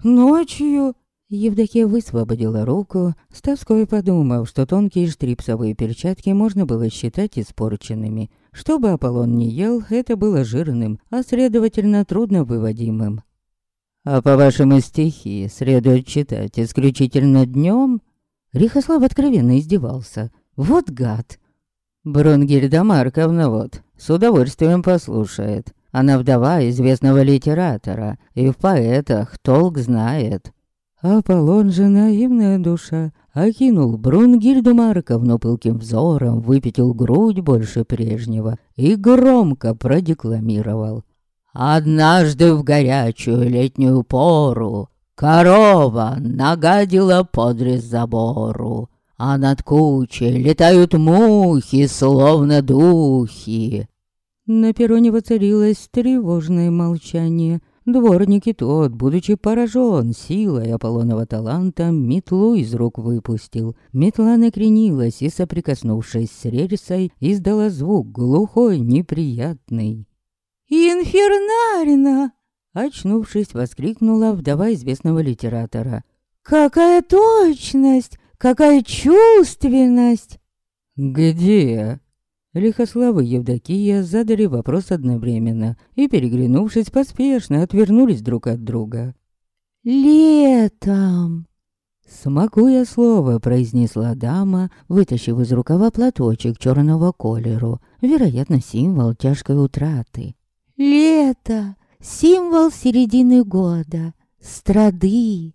«Ночью?» Евдокия высвободила руку, с тоской подумав, что тонкие штрипсовые перчатки можно было считать испорченными. Чтобы Аполлон не ел, это было жирным, а следовательно трудно выводимым. А по-вашему стихи следует читать исключительно днем? Рихослав откровенно издевался. Вот гад. Брунгильда Марковна вот, с удовольствием послушает. Она вдова известного литератора, и в поэтах толк знает. Аполлон же наивная душа, окинул Брунгильду Марковну пылким взором, выпятил грудь больше прежнего и громко продекламировал. Однажды в горячую летнюю пору Корова нагадила подрез забору, А над кучей летают мухи, словно духи. На перроне воцарилось тревожное молчание. Дворник и тот, будучи поражен силой Аполлонова таланта, метлу из рук выпустил. Метла накренилась и, соприкоснувшись с рельсой, издала звук глухой, неприятный. «Инфернарина!» Очнувшись, воскликнула вдова известного литератора. «Какая точность! Какая чувственность!» «Где?» Лихослава и Евдокия задали вопрос одновременно и, переглянувшись, поспешно отвернулись друг от друга. «Летом!» Смакуя слово, произнесла дама, вытащив из рукава платочек черного колеру, вероятно, символ тяжкой утраты. Лето — символ середины года, страды.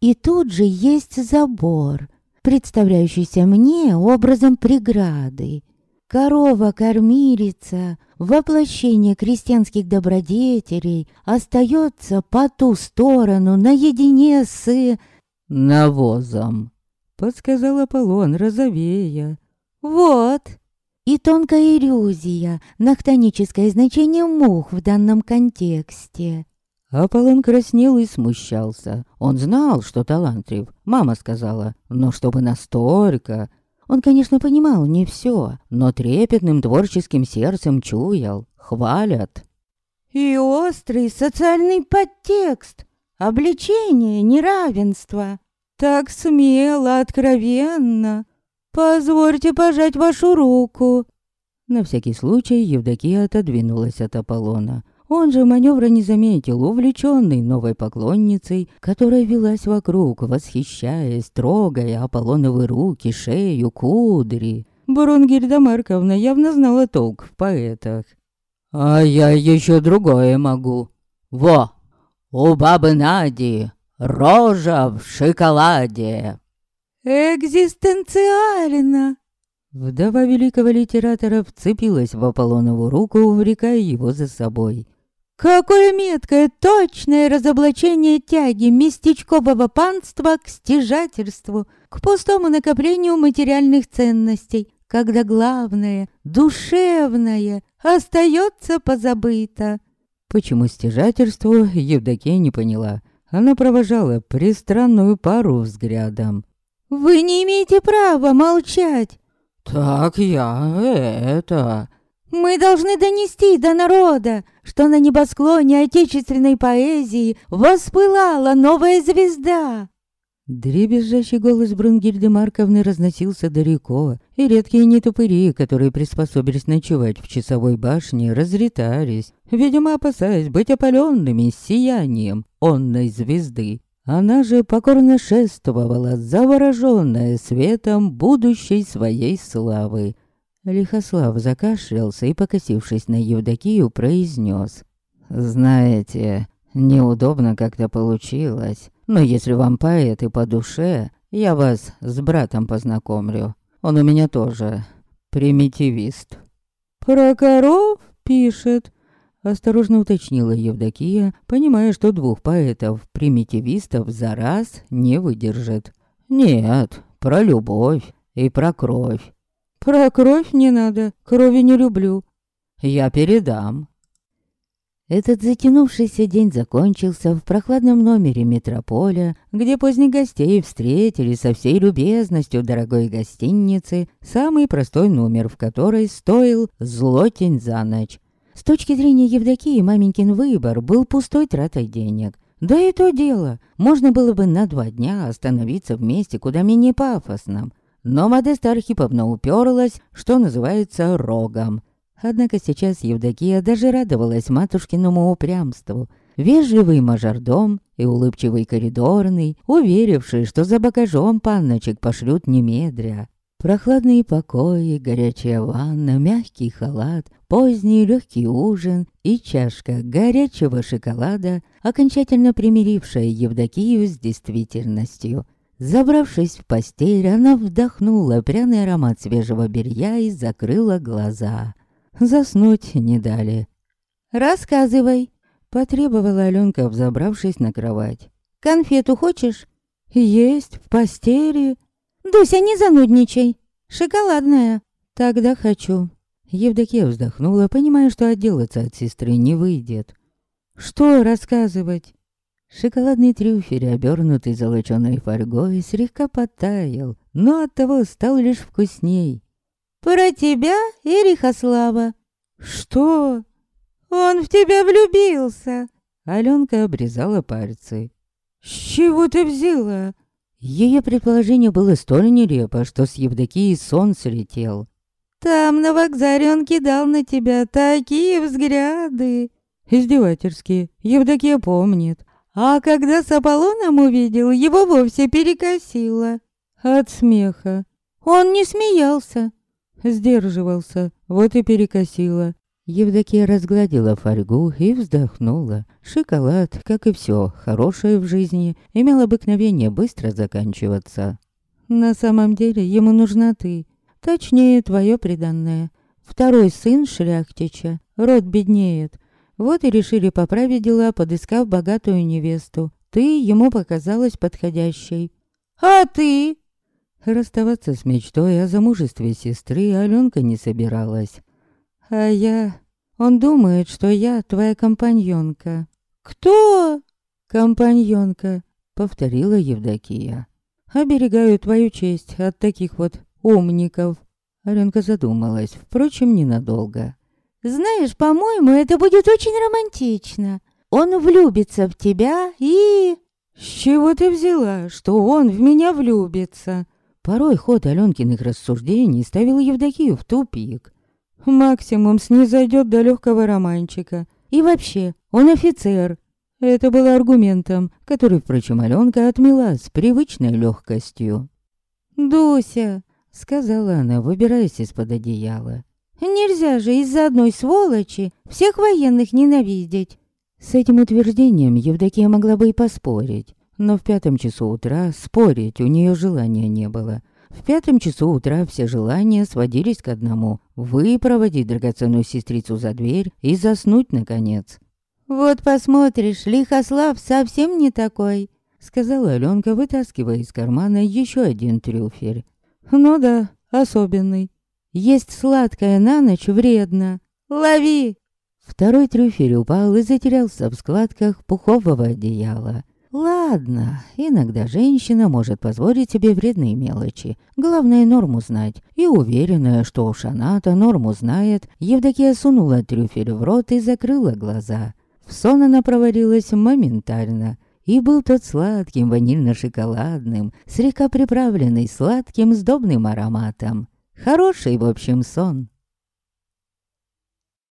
И тут же есть забор, представляющийся мне образом преграды. Корова-кормилица, воплощение крестьянских добродетелей, остается по ту сторону наедине с... «Навозом», — подсказал Аполлон розовея. «Вот, и тонкая иллюзия на хтоническое значение мух в данном контексте. Аполлон краснел и смущался. Он знал, что талантлив, мама сказала, но чтобы настолько... Он, конечно, понимал не все, но трепетным творческим сердцем чуял, хвалят. И острый социальный подтекст, обличение неравенства. Так смело, откровенно, «Позвольте пожать вашу руку». На всякий случай Евдокия отодвинулась от Аполлона. Он же маневра не заметил, увлеченный новой поклонницей, которая велась вокруг, восхищаясь, трогая Аполлоновы руки, шею, кудри. Брунгильда Марковна явно знала толк в поэтах. «А я еще другое могу. Во! У бабы Нади рожа в шоколаде!» «Экзистенциально!» Вдова великого литератора вцепилась в Аполлонову руку, увлекая его за собой. «Какое меткое, точное разоблачение тяги местечкового панства к стяжательству, к пустому накоплению материальных ценностей, когда главное, душевное, остается позабыто». Почему стяжательству, Евдокия не поняла. Она провожала пристранную пару взглядом. «Вы не имеете права молчать!» «Так я это...» «Мы должны донести до народа, что на небосклоне отечественной поэзии воспылала новая звезда!» Дребезжащий голос Брунгильды Марковны разносился далеко, и редкие нетупыри, которые приспособились ночевать в часовой башне, разретались, видимо, опасаясь быть опаленными сиянием онной звезды. Она же покорно шествовала, завороженная светом будущей своей славы. Лихослав закашлялся и, покосившись на Евдокию, произнес. «Знаете, неудобно как-то получилось, но если вам поэты по душе, я вас с братом познакомлю. Он у меня тоже примитивист». «Про коров пишет?» Осторожно уточнила Евдокия, понимая, что двух поэтов-примитивистов за раз не выдержит. «Нет, про любовь и про кровь». «Про кровь не надо, крови не люблю». «Я передам». Этот затянувшийся день закончился в прохладном номере метрополя, где поздних гостей встретили со всей любезностью дорогой гостиницы, самый простой номер в которой стоил злотень за ночь. С точки зрения Евдокии, маменькин выбор был пустой тратой денег. Да и то дело, можно было бы на два дня остановиться в месте куда менее пафосном. Но Модеста Архиповна уперлась, что называется, рогом. Однако сейчас Евдокия даже радовалась матушкиному упрямству. Вежливый мажордом и улыбчивый коридорный, уверивший, что за багажом панночек пошлют немедря. Прохладные покои, горячая ванна, мягкий халат, поздний легкий ужин и чашка горячего шоколада, окончательно примирившая Евдокию с действительностью. Забравшись в постель, она вдохнула пряный аромат свежего белья и закрыла глаза. Заснуть не дали. «Рассказывай», — потребовала Аленка, взобравшись на кровать. «Конфету хочешь?» «Есть, в постели». «Дуся, не занудничай. Шоколадная». «Тогда хочу». Евдокия вздохнула, понимая, что отделаться от сестры не выйдет. «Что рассказывать?» Шоколадный трюфель, обернутый золоченой фольгой, слегка подтаял, но оттого стал лишь вкусней. «Про тебя и Рихослава». «Что?» «Он в тебя влюбился!» Аленка обрезала пальцы. «С чего ты взяла?» Ее предположение было столь нелепо, что с Евдокией сон слетел. «Там на вокзале он кидал на тебя такие взгляды!» Издевательские, Евдокия помнит. А когда с Аполлоном увидел, его вовсе перекосило. От смеха. Он не смеялся. Сдерживался, вот и перекосило. Евдокия разгладила фольгу и вздохнула. Шоколад, как и все хорошее в жизни, имел обыкновение быстро заканчиваться. На самом деле ему нужна ты. Точнее, твое преданное. Второй сын шляхтича. Род беднеет. Вот и решили поправить дела, подыскав богатую невесту. Ты ему показалась подходящей. «А ты?» Расставаться с мечтой о замужестве сестры Аленка не собиралась. А я... Он думает, что я твоя компаньонка. Кто? Компаньонка, повторила Евдокия. Оберегаю твою честь от таких вот умников. Аленка задумалась, впрочем, ненадолго. Знаешь, по-моему, это будет очень романтично. Он влюбится в тебя и... С чего ты взяла, что он в меня влюбится? Порой ход Аленкиных рассуждений ставил Евдокию в тупик. Максимум снизойдет до легкого романчика. И вообще, он офицер. Это было аргументом, который, впрочем, Аленка отмела с привычной легкостью. «Дуся», — сказала она, выбираясь из-под одеяла. «Нельзя же из-за одной сволочи всех военных ненавидеть». С этим утверждением Евдокия могла бы и поспорить. Но в пятом часу утра спорить у нее желания не было. В пятом часу утра все желания сводились к одному — выпроводить драгоценную сестрицу за дверь и заснуть, наконец. «Вот посмотришь, Лихослав совсем не такой», — сказала Аленка, вытаскивая из кармана еще один трюфель. «Ну да, особенный. Есть сладкое на ночь вредно. Лови!» Второй трюфель упал и затерялся в складках пухового одеяла. Ладно, иногда женщина может позволить себе вредные мелочи. Главное норму знать. И уверенная, что уж она-то норму знает, Евдокия сунула трюфель в рот и закрыла глаза. В сон она провалилась моментально. И был тот сладким, ванильно-шоколадным, слегка приправленный сладким сдобным ароматом. Хороший, в общем, сон.